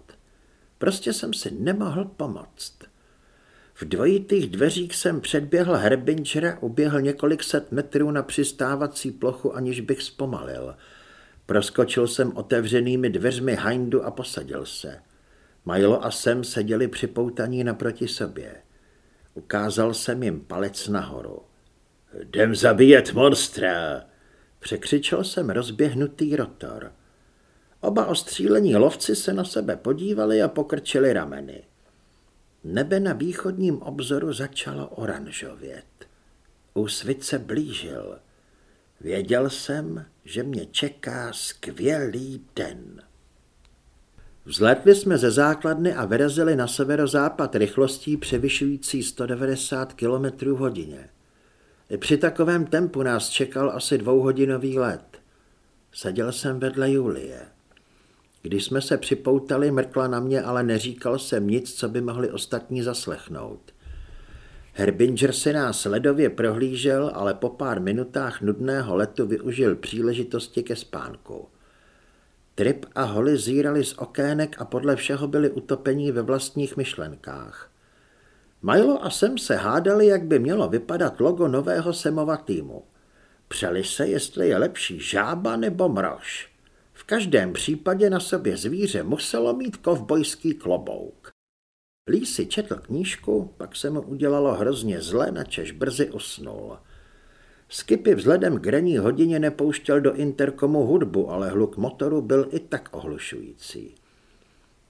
Speaker 1: Prostě jsem si nemohl pomoct. V dvojitých dveřích jsem předběhl Herbingera, uběhl několik set metrů na přistávací plochu, aniž bych zpomalil. Proskočil jsem otevřenými dveřmi Hindu a posadil se. Milo a Sem seděli připoutaní naproti sobě. Ukázal jsem jim palec nahoru. Jdem zabíjet monstra! Překřičel jsem rozběhnutý rotor. Oba ostřílení lovci se na sebe podívali a pokrčili rameny. Nebe na východním obzoru začalo oranžovět. Úsvit se blížil. Věděl jsem, že mě čeká skvělý den. Vzletli jsme ze základny a vyrazili na severozápad rychlostí převyšující 190 km hodině. I při takovém tempu nás čekal asi dvouhodinový let. Seděl jsem vedle Julie. Když jsme se připoutali, mrkla na mě, ale neříkal jsem nic, co by mohli ostatní zaslechnout. Herbinger si nás ledově prohlížel, ale po pár minutách nudného letu využil příležitosti ke spánku. Trip a Holly zírali z okének a podle všeho byli utopení ve vlastních myšlenkách. Milo a Sem se hádali, jak by mělo vypadat logo nového Semova týmu. Přeli se, jestli je lepší žába nebo mrož. V každém případě na sobě zvíře muselo mít kovbojský klobouk. Lí si četl knížku, pak se mu udělalo hrozně zle, načež brzy usnul. Skipy vzhledem k ranní hodině nepouštěl do interkomu hudbu, ale hluk motoru byl i tak ohlušující.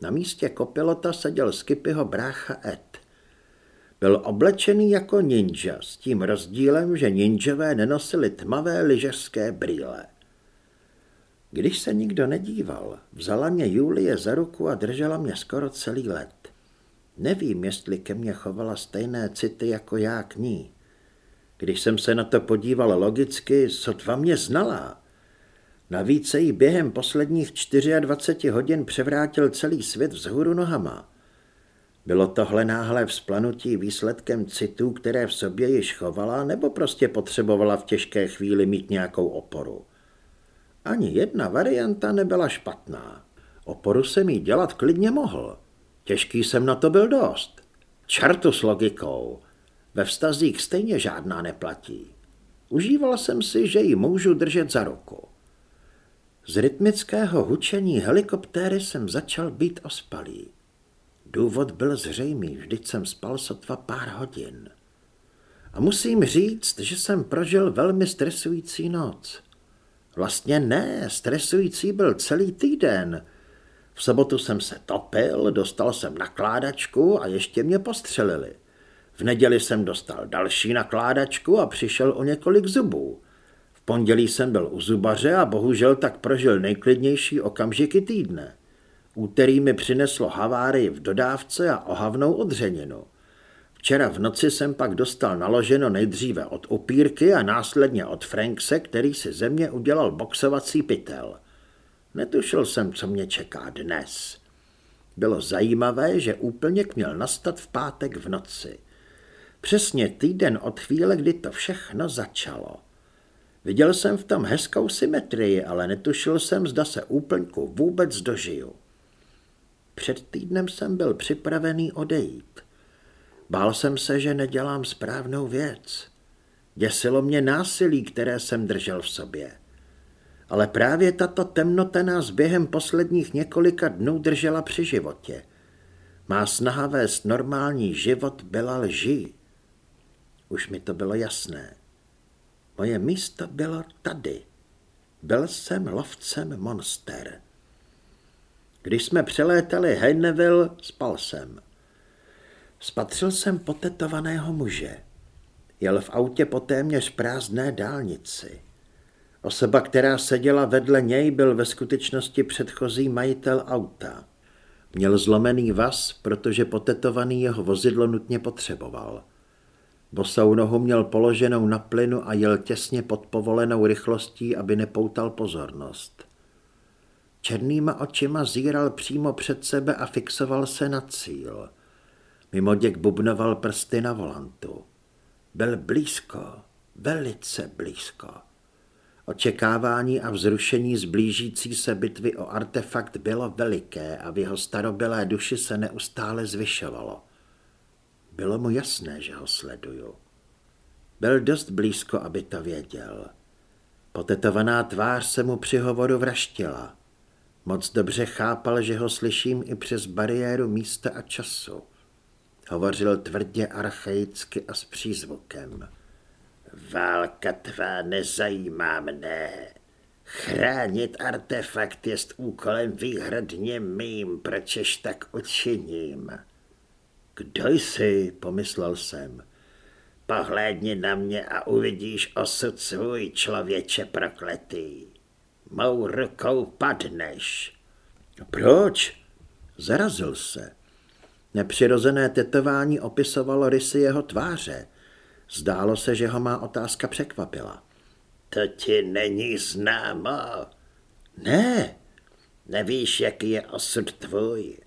Speaker 1: Na místě kopilota seděl Skipyho brácha Ed. Byl oblečený jako ninja, s tím rozdílem, že ninjové nenosili tmavé lyžařské brýle. Když se nikdo nedíval, vzala mě Julie za ruku a držela mě skoro celý let. Nevím, jestli ke mně chovala stejné city jako já k ní. Když jsem se na to podíval logicky, sotva mě znala. Navíc se jí během posledních 24 hodin převrátil celý svět vzhůru nohama. Bylo tohle náhle vzplanutí výsledkem citů, které v sobě již chovala, nebo prostě potřebovala v těžké chvíli mít nějakou oporu? Ani jedna varianta nebyla špatná. Oporu jsem jí dělat klidně mohl. Těžký jsem na to byl dost. Čertu s logikou. Ve vztazích stejně žádná neplatí. Užíval jsem si, že ji můžu držet za ruku. Z rytmického hučení helikoptéry jsem začal být ospalý. Důvod byl zřejmý, vždyť jsem spal sotva pár hodin. A musím říct, že jsem prožil velmi stresující noc. Vlastně ne, stresující byl celý týden. V sobotu jsem se topil, dostal jsem nakládačku a ještě mě postřelili. V neděli jsem dostal další nakládačku a přišel o několik zubů. V pondělí jsem byl u zubaře a bohužel tak prožil nejklidnější okamžiky týdne. Úterý mi přineslo havárii v dodávce a ohavnou odřeninu. Včera v noci jsem pak dostal naloženo nejdříve od upírky a následně od Frankse, který si ze mě udělal boxovací pytel. Netušil jsem, co mě čeká dnes. Bylo zajímavé, že úplněk měl nastat v pátek v noci. Přesně týden od chvíle, kdy to všechno začalo. Viděl jsem v tom hezkou symetrii, ale netušil jsem, zda se úplňku vůbec dožiju. Před týdnem jsem byl připravený odejít. Bál jsem se, že nedělám správnou věc. Děsilo mě násilí, které jsem držel v sobě. Ale právě tato temnota nás během posledních několika dnů držela při životě. Má snaha vést normální život byla lží. Už mi to bylo jasné. Moje místo bylo tady. Byl jsem lovcem monster. Když jsme přelétali Heineville, spal jsem. Spatřil jsem potetovaného muže. Jel v autě po téměř prázdné dálnici. Osoba, která seděla vedle něj, byl ve skutečnosti předchozí majitel auta. Měl zlomený vaz, protože potetovaný jeho vozidlo nutně potřeboval. Bosou nohu měl položenou na plynu a jel těsně pod povolenou rychlostí, aby nepoutal pozornost. Černýma očima zíral přímo před sebe a fixoval se na cíl. Mimoděk bubnoval prsty na volantu. Byl blízko, velice blízko. Očekávání a vzrušení zblížící se bitvy o artefakt bylo veliké a v jeho starobylé duši se neustále zvyšovalo. Bylo mu jasné, že ho sleduju. Byl dost blízko, aby to věděl. Potetovaná tvář se mu při hovoru vraštila. Moc dobře chápal, že ho slyším i přes bariéru místa a času. Hovořil tvrdě, archaicky a s přízvukem.
Speaker 2: Válka tvá nezajímá mne. Chránit artefakt jest úkolem výhradně mým, pročež tak učiním.
Speaker 1: Kdo jsi, pomyslel jsem.
Speaker 2: Pohlédni na mě a uvidíš osud svůj člověče prokletý. Mou rukou padneš.
Speaker 1: Proč? Zarazil se. Nepřirozené tetování opisovalo rysy jeho tváře. Zdálo se, že ho má otázka překvapila.
Speaker 2: To ti není známo.
Speaker 1: Ne.
Speaker 2: Nevíš, jaký je osud tvůj.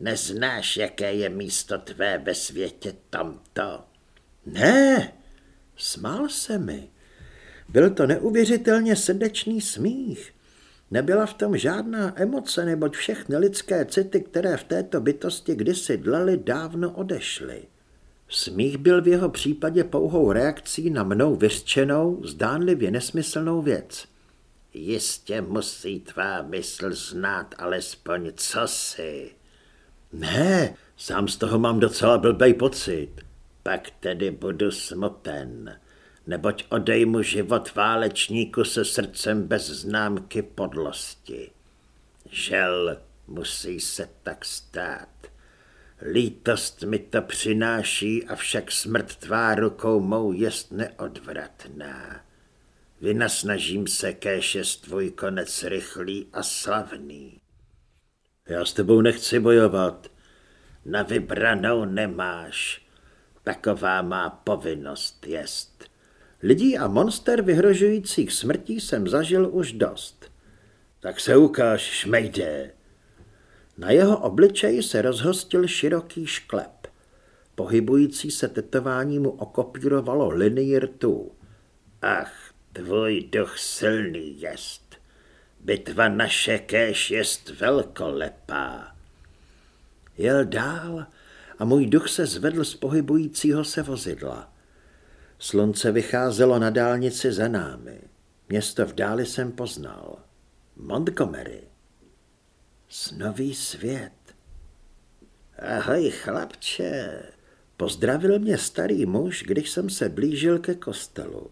Speaker 2: Neznáš, jaké je místo tvé ve světě tamto.
Speaker 1: Ne. Smál se mi. Byl to neuvěřitelně srdečný smích. Nebyla v tom žádná emoce, neboť všechny lidské city, které v této bytosti kdysi dlely, dávno odešly. Smích byl v jeho případě pouhou reakcí na mnou vyřčenou, zdánlivě nesmyslnou věc.
Speaker 2: Jistě musí tvá mysl znát alespoň si.
Speaker 1: Ne, sám z toho mám docela blbej pocit.
Speaker 2: Pak tedy budu smoten, neboť odejmu život válečníku se srdcem bez známky podlosti. Žel musí se tak stát. Lítost mi to přináší, avšak smrt tvá rukou mou jest neodvratná. Vynasnažím se, kéž je tvůj konec rychlý a slavný.
Speaker 1: Já s tebou nechci bojovat.
Speaker 2: Na vybranou nemáš. Taková má povinnost jest.
Speaker 1: Lidí a monster vyhrožujících smrtí jsem zažil už dost. Tak se ukáž, šmejde. Na jeho obličeji se rozhostil široký šklep. Pohybující se tetování mu okopírovalo linii rtů.
Speaker 2: Ach, tvůj duch silný jest. Bitva naše kéž jest velkolepá.
Speaker 1: Jel dál a můj duch se zvedl z pohybujícího se vozidla. Slunce vycházelo na dálnici za námi. Město v dáli jsem poznal. Montgomery. Snový svět.
Speaker 2: Ahoj, chlapče.
Speaker 1: Pozdravil mě starý muž, když jsem se blížil ke kostelu.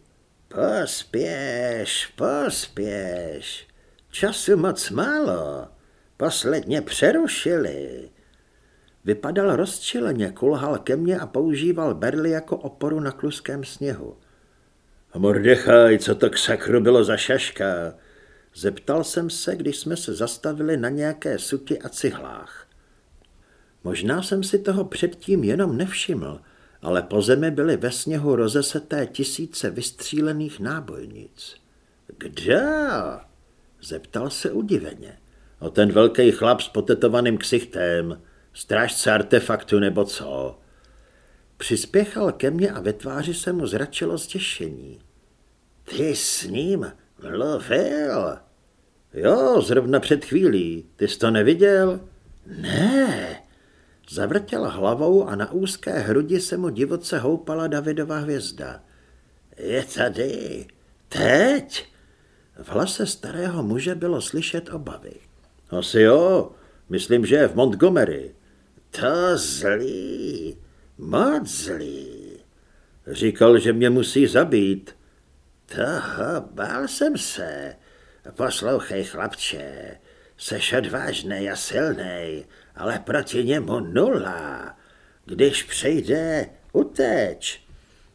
Speaker 2: Pospěš, pospěš. Času moc málo. Posledně přerušili.
Speaker 1: Vypadal rozčileně, kulhal ke mně a používal berly jako oporu na kluském sněhu. Mordechaj, co to k sakru bylo za šaška? Zeptal jsem se, když jsme se zastavili na nějaké suti a cihlách. Možná jsem si toho předtím jenom nevšiml, ale po zemi byly ve sněhu rozeseté tisíce vystřílených nábojnic.
Speaker 2: Kdo?
Speaker 1: Zeptal se udiveně. O ten velký chlap s potetovaným ksichtem, strážce artefaktu nebo co. Přispěchal ke mně a ve tváři se mu zračilo ztěšení.
Speaker 2: Ty s ním mluvil?
Speaker 1: Jo, zrovna před chvílí. Ty jsi to neviděl?
Speaker 2: Ne.
Speaker 1: Zavrtěl hlavou a na úzké hrudi se mu divoce houpala Davidova hvězda.
Speaker 2: Je tady. Teď?
Speaker 1: V hlase starého muže bylo slyšet obavy. Asi jo, myslím, že je v Montgomery.
Speaker 2: To zlý, moc zlý.
Speaker 1: Říkal, že mě musí zabít.
Speaker 2: Toho bál jsem se. Poslouchej, chlapče, seš odvážný a silný, ale proti němu nula. Když přijde, uteč.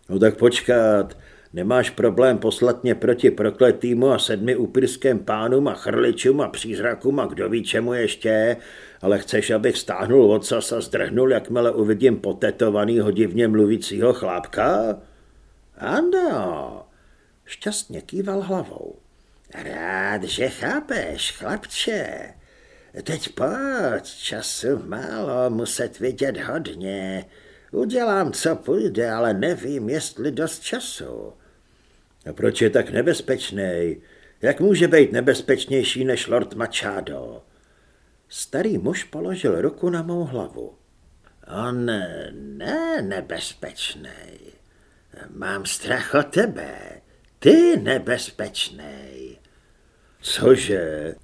Speaker 1: No tak počkat, nemáš problém poslat mě proti prokletýmu a sedmi upirském pánům a chrličům a přízrakům a kdo ví čemu ještě, ale chceš, abych stáhnul ocas a zdrhnul, jakmile uvidím potetovanýho divně mluvícího chlápka? Ano, šťastně kýval hlavou. Rád, že chápeš, chlapče. Teď pojď, času málo, muset vidět hodně. Udělám, co půjde, ale nevím, jestli dost času. A proč je tak nebezpečný? Jak může být nebezpečnější než Lord Machado? Starý muž položil ruku na mou hlavu. On ne nebezpečný. Mám strach o tebe. Ty nebezpečný. Cože?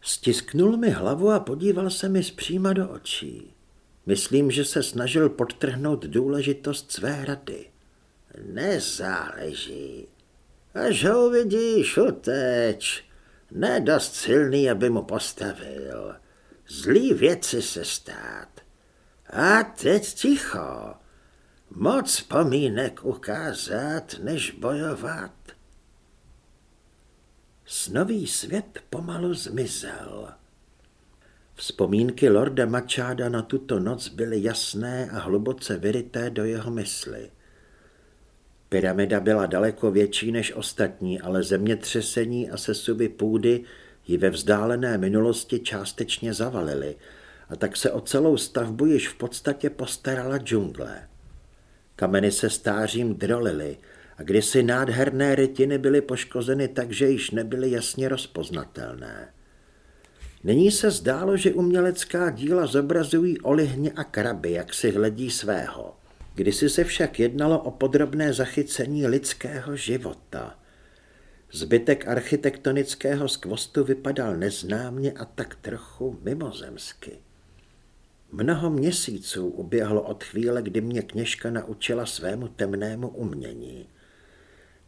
Speaker 1: Stisknul mi hlavu a podíval se mi zpříma do očí. Myslím, že se snažil podtrhnout důležitost své rady. Nezáleží. Až ho uvidíš, uteč. Ne dost silný, aby mu postavil. Zlý věci se stát. A teď ticho. Moc pomínek ukázat, než bojovat. Snový svět pomalu zmizel. Vzpomínky lorda Mačáda na tuto noc byly jasné a hluboce vyryté do jeho mysli. Pyramida byla daleko větší než ostatní, ale zemětřesení a sesuby půdy ji ve vzdálené minulosti částečně zavalily a tak se o celou stavbu již v podstatě postarala džungle. Kameny se stářím drolily a kdysi nádherné rytiny byly poškozeny tak, že již nebyly jasně rozpoznatelné. Nyní se zdálo, že umělecká díla zobrazují olihně a kraby, jak si hledí svého. Kdysi se však jednalo o podrobné zachycení lidského života. Zbytek architektonického skvostu vypadal neznámě a tak trochu mimozemsky. Mnoho měsíců uběhlo od chvíle, kdy mě kněžka naučila svému temnému umění.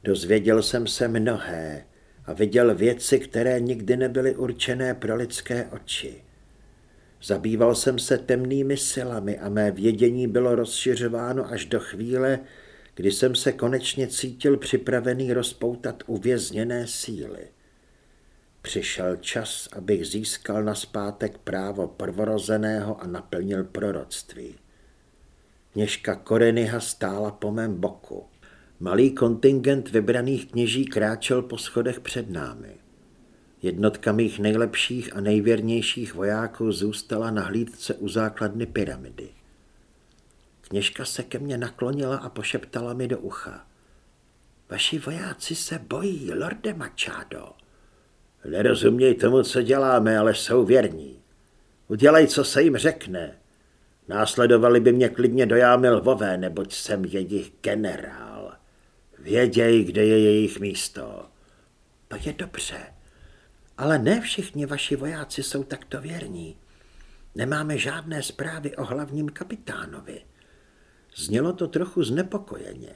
Speaker 1: Dozvěděl jsem se mnohé a viděl věci, které nikdy nebyly určené pro lidské oči. Zabýval jsem se temnými silami a mé vědění bylo rozšiřováno až do chvíle, kdy jsem se konečně cítil připravený rozpoutat uvězněné síly. Přišel čas, abych získal na zpátek právo prvorozeného a naplnil proroctví. Kněžka Koreniha stála po mém boku. Malý kontingent vybraných kněží kráčel po schodech před námi. Jednotka mých nejlepších a nejvěrnějších vojáků zůstala na hlídce u základny pyramidy. Kněžka se ke mně naklonila a pošeptala mi do ucha. Vaši vojáci se bojí, lorde Machado. Nerozuměj tomu, co děláme, ale jsou věrní. Udělej, co se jim řekne. Následovali by mě klidně do jámy lvové, neboť jsem jejich generál. Věděj, kde je jejich místo. To je dobře, ale ne všichni vaši vojáci jsou takto věrní. Nemáme žádné zprávy o hlavním kapitánovi. Znělo to trochu znepokojeně.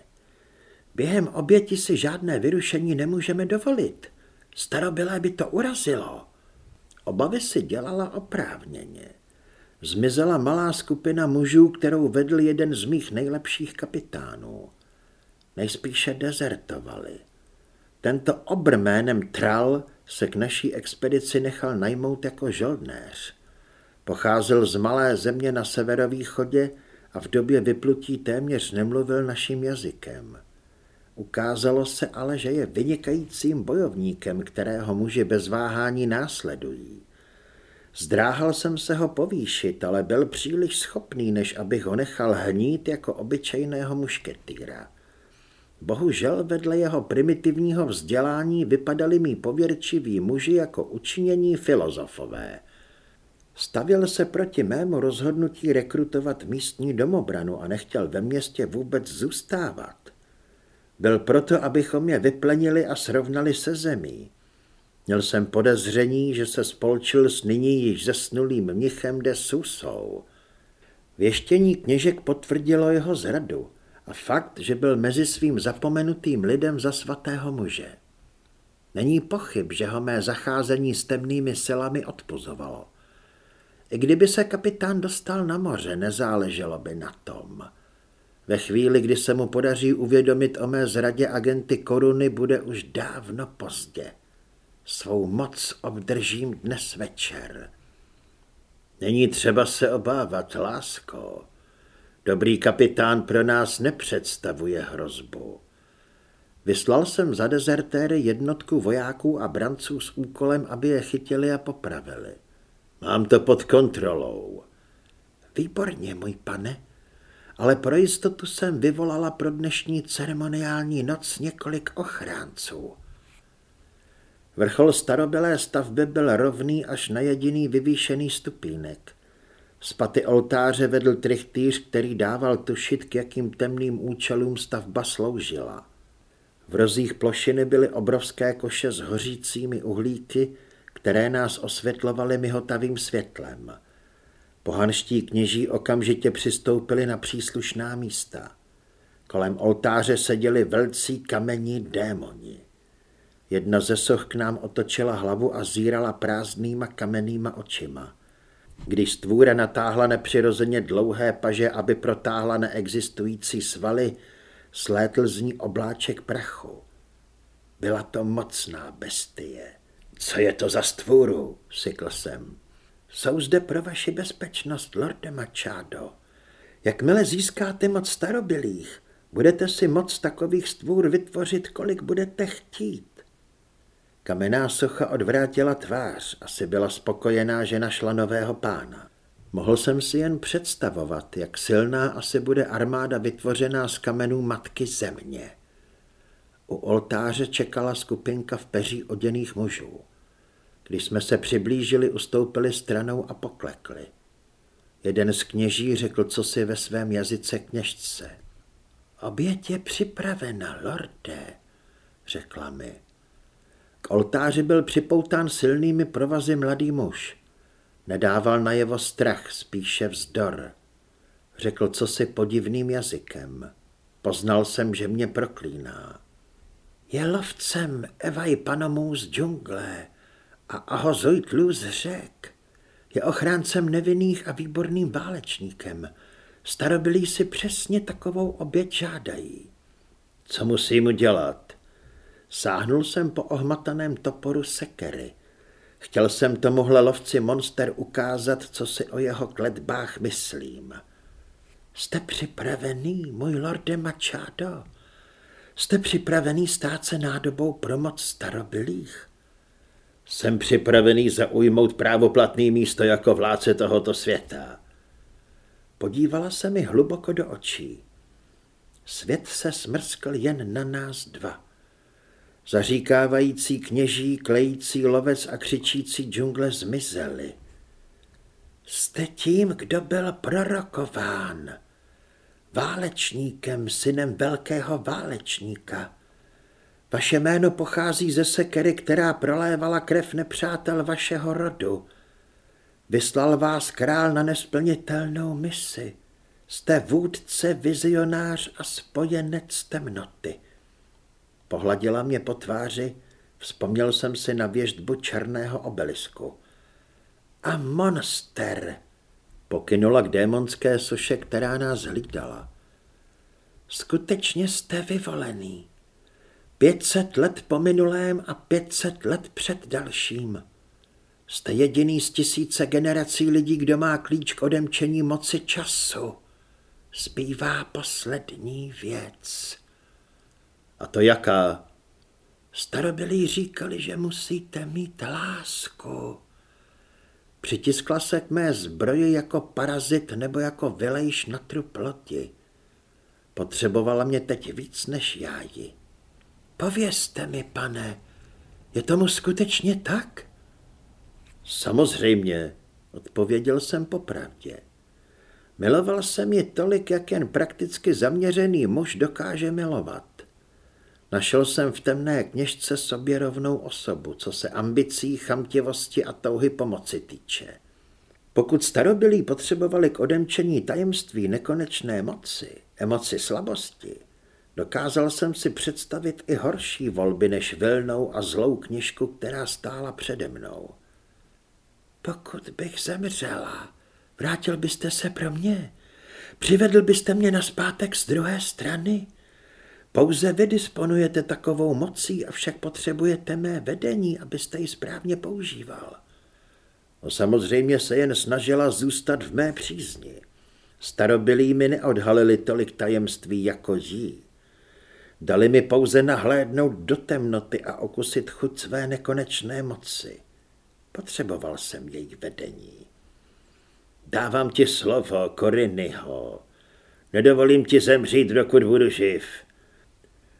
Speaker 1: Během oběti si žádné vyrušení nemůžeme dovolit. Starobylé by to urazilo. Obavy si dělala oprávněně. Zmizela malá skupina mužů, kterou vedl jeden z mých nejlepších kapitánů. Nejspíše dezertovali. Tento obr jménem Tral se k naší expedici nechal najmout jako žoldnéř. Pocházel z malé země na severovýchodě a v době vyplutí téměř nemluvil naším jazykem. Ukázalo se ale, že je vynikajícím bojovníkem, kterého muži bez váhání následují. Zdráhal jsem se ho povýšit, ale byl příliš schopný, než abych ho nechal hnít jako obyčejného mušketýra. Bohužel vedle jeho primitivního vzdělání vypadali mý pověrčiví muži jako učinění filozofové. Stavil se proti mému rozhodnutí rekrutovat místní domobranu a nechtěl ve městě vůbec zůstávat. Byl proto, abychom je vyplenili a srovnali se zemí. Měl jsem podezření, že se spolčil s nyní již zesnulým mnichem de Susou. Věštění kněžek potvrdilo jeho zradu a fakt, že byl mezi svým zapomenutým lidem za svatého muže. Není pochyb, že ho mé zacházení s temnými silami odpozovalo. I kdyby se kapitán dostal na moře, nezáleželo by na tom. Ve chvíli, kdy se mu podaří uvědomit o mé zradě agenty koruny, bude už dávno pozdě. Svou moc obdržím dnes večer. Není třeba se obávat, lásko. Dobrý kapitán pro nás nepředstavuje hrozbu. Vyslal jsem za dezertéry jednotku vojáků a branců s úkolem, aby je chytili a popravili.
Speaker 2: Mám to pod kontrolou.
Speaker 1: Výborně, můj pane, ale pro jistotu jsem vyvolala pro dnešní ceremoniální noc několik ochránců. Vrchol starobylé stavby byl rovný až na jediný vyvýšený stupínek. Z paty oltáře vedl trichtýř, který dával tušit, k jakým temným účelům stavba sloužila. V rozích plošiny byly obrovské koše s hořícími uhlíky, které nás osvětlovaly mihotavým světlem. Pohanští kněží okamžitě přistoupili na příslušná místa. Kolem oltáře seděli velcí kamení démoni. Jedna ze soch k nám otočila hlavu a zírala prázdnýma kamennýma očima. Když stvůra natáhla nepřirozeně dlouhé paže, aby protáhla neexistující svaly, slétl z ní obláček prachu. Byla to mocná bestie.
Speaker 2: Co je to za stvůru? sykl jsem.
Speaker 1: Jsou zde pro vaši bezpečnost, lorde Machado. Jakmile získáte moc starobilých, budete si moc takových stvůr vytvořit, kolik budete chtít. Kamenná socha odvrátila tvář, asi byla spokojená, že našla nového pána. Mohl jsem si jen představovat, jak silná asi bude armáda vytvořená z kamenů matky země. U oltáře čekala skupinka v peří oděných mužů. Když jsme se přiblížili, ustoupili stranou a poklekli. Jeden z kněží řekl co si ve svém jazyce kněžce. Oběť je připravena, lorde, řekla mi. K oltáři byl připoután silnými provazy mladý muž. Nedával na jeho strach, spíše vzdor. Řekl co si podivným jazykem. Poznal jsem, že mě proklíná. Je lovcem Evaj panomů z džungle a ahozojtlů z řek. Je ochráncem nevinných a výborným válečníkem. Starobilí si přesně takovou oběť žádají.
Speaker 2: Co musím udělat?
Speaker 1: Sáhnul jsem po ohmataném toporu sekery. Chtěl jsem tomuhle lovci monster ukázat, co si o jeho kletbách myslím. Jste připravený, můj lorde Machado? Jste připravený stát se nádobou pro moc starobilých?
Speaker 2: Jsem připravený zaujmout právoplatný místo jako vládce tohoto světa.
Speaker 1: Podívala se mi hluboko do očí. Svět se smrskl jen na nás dva. Zaříkávající kněží, klející lovec a křičící džungle zmizely. Jste tím, kdo byl prorokován. Válečníkem, synem velkého válečníka. Vaše jméno pochází ze sekery, která prolévala krev nepřátel vašeho rodu. Vyslal vás král na nesplnitelnou misi. Jste vůdce, vizionář a spojenec temnoty. Pohladila mě po tváři, vzpomněl jsem si na věždbu černého obelisku. A monster, pokynula k démonské soše, která nás hlídala. Skutečně jste vyvolený. Pětset let po minulém a pětset let před dalším. Jste jediný z tisíce generací lidí, kdo má klíč k odemčení moci času. Zbývá poslední věc.
Speaker 2: A to jaká?
Speaker 1: Starobilí říkali, že musíte mít lásku. Přitiskla se k mé zbroji jako parazit nebo jako vylejš na trup lodi. Potřebovala mě teď víc než já ji. Povězte mi, pane, je tomu skutečně tak?
Speaker 2: Samozřejmě, odpověděl jsem popravdě.
Speaker 1: Miloval jsem ji tolik, jak jen prakticky zaměřený muž dokáže milovat. Našel jsem v temné kněžce sobě rovnou osobu, co se ambicí, chamtivosti a touhy pomoci týče. Pokud starobilí potřebovali k odemčení tajemství nekonečné moci, emoci slabosti, dokázal jsem si představit i horší volby než vilnou a zlou kněžku, která stála přede mnou. Pokud bych zemřela, vrátil byste se pro mě, přivedl byste mě na zpátek z druhé strany, pouze vy disponujete takovou mocí, avšak potřebujete mé vedení, abyste ji správně používal. No samozřejmě se jen snažila zůstat v mé přízni. Starobilí mi neodhalili tolik tajemství jako jí. Dali mi pouze nahlédnout do temnoty a okusit chuť své nekonečné moci. Potřeboval jsem její vedení. Dávám ti slovo, Korinyho. Nedovolím ti zemřít, dokud budu živ.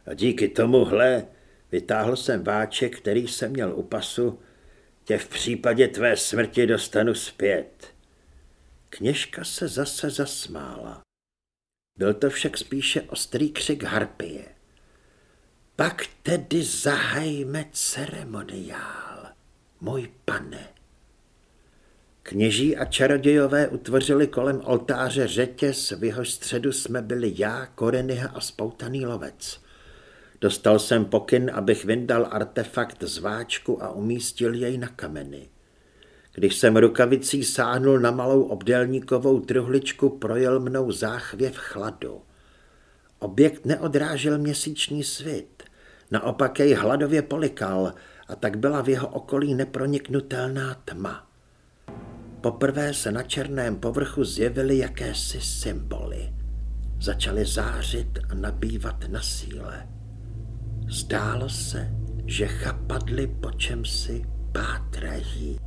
Speaker 1: A díky tomuhle vytáhl jsem váček, který jsem měl u pasu, tě v případě tvé smrti dostanu zpět. Kněžka se zase zasmála. Byl to však spíše ostrý křik harpie. Pak tedy zahajme ceremoniál, můj pane. Kněží a čarodějové utvořili kolem oltáře řetěz, v jeho středu jsme byli já, Koreniha a spoutaný lovec. Dostal jsem pokyn, abych vyndal artefakt z váčku a umístil jej na kameny. Když jsem rukavicí sáhnul na malou obdélníkovou truhličku, projel mnou záchvěv chladu. Objekt neodrážel měsíční svit, naopak jej hladově polikal a tak byla v jeho okolí neproniknutelná tma. Poprvé se na černém povrchu zjevily jakési symboly. Začaly zářit a nabývat na síle. Zdálo se, že chapadly po čem si pátrají.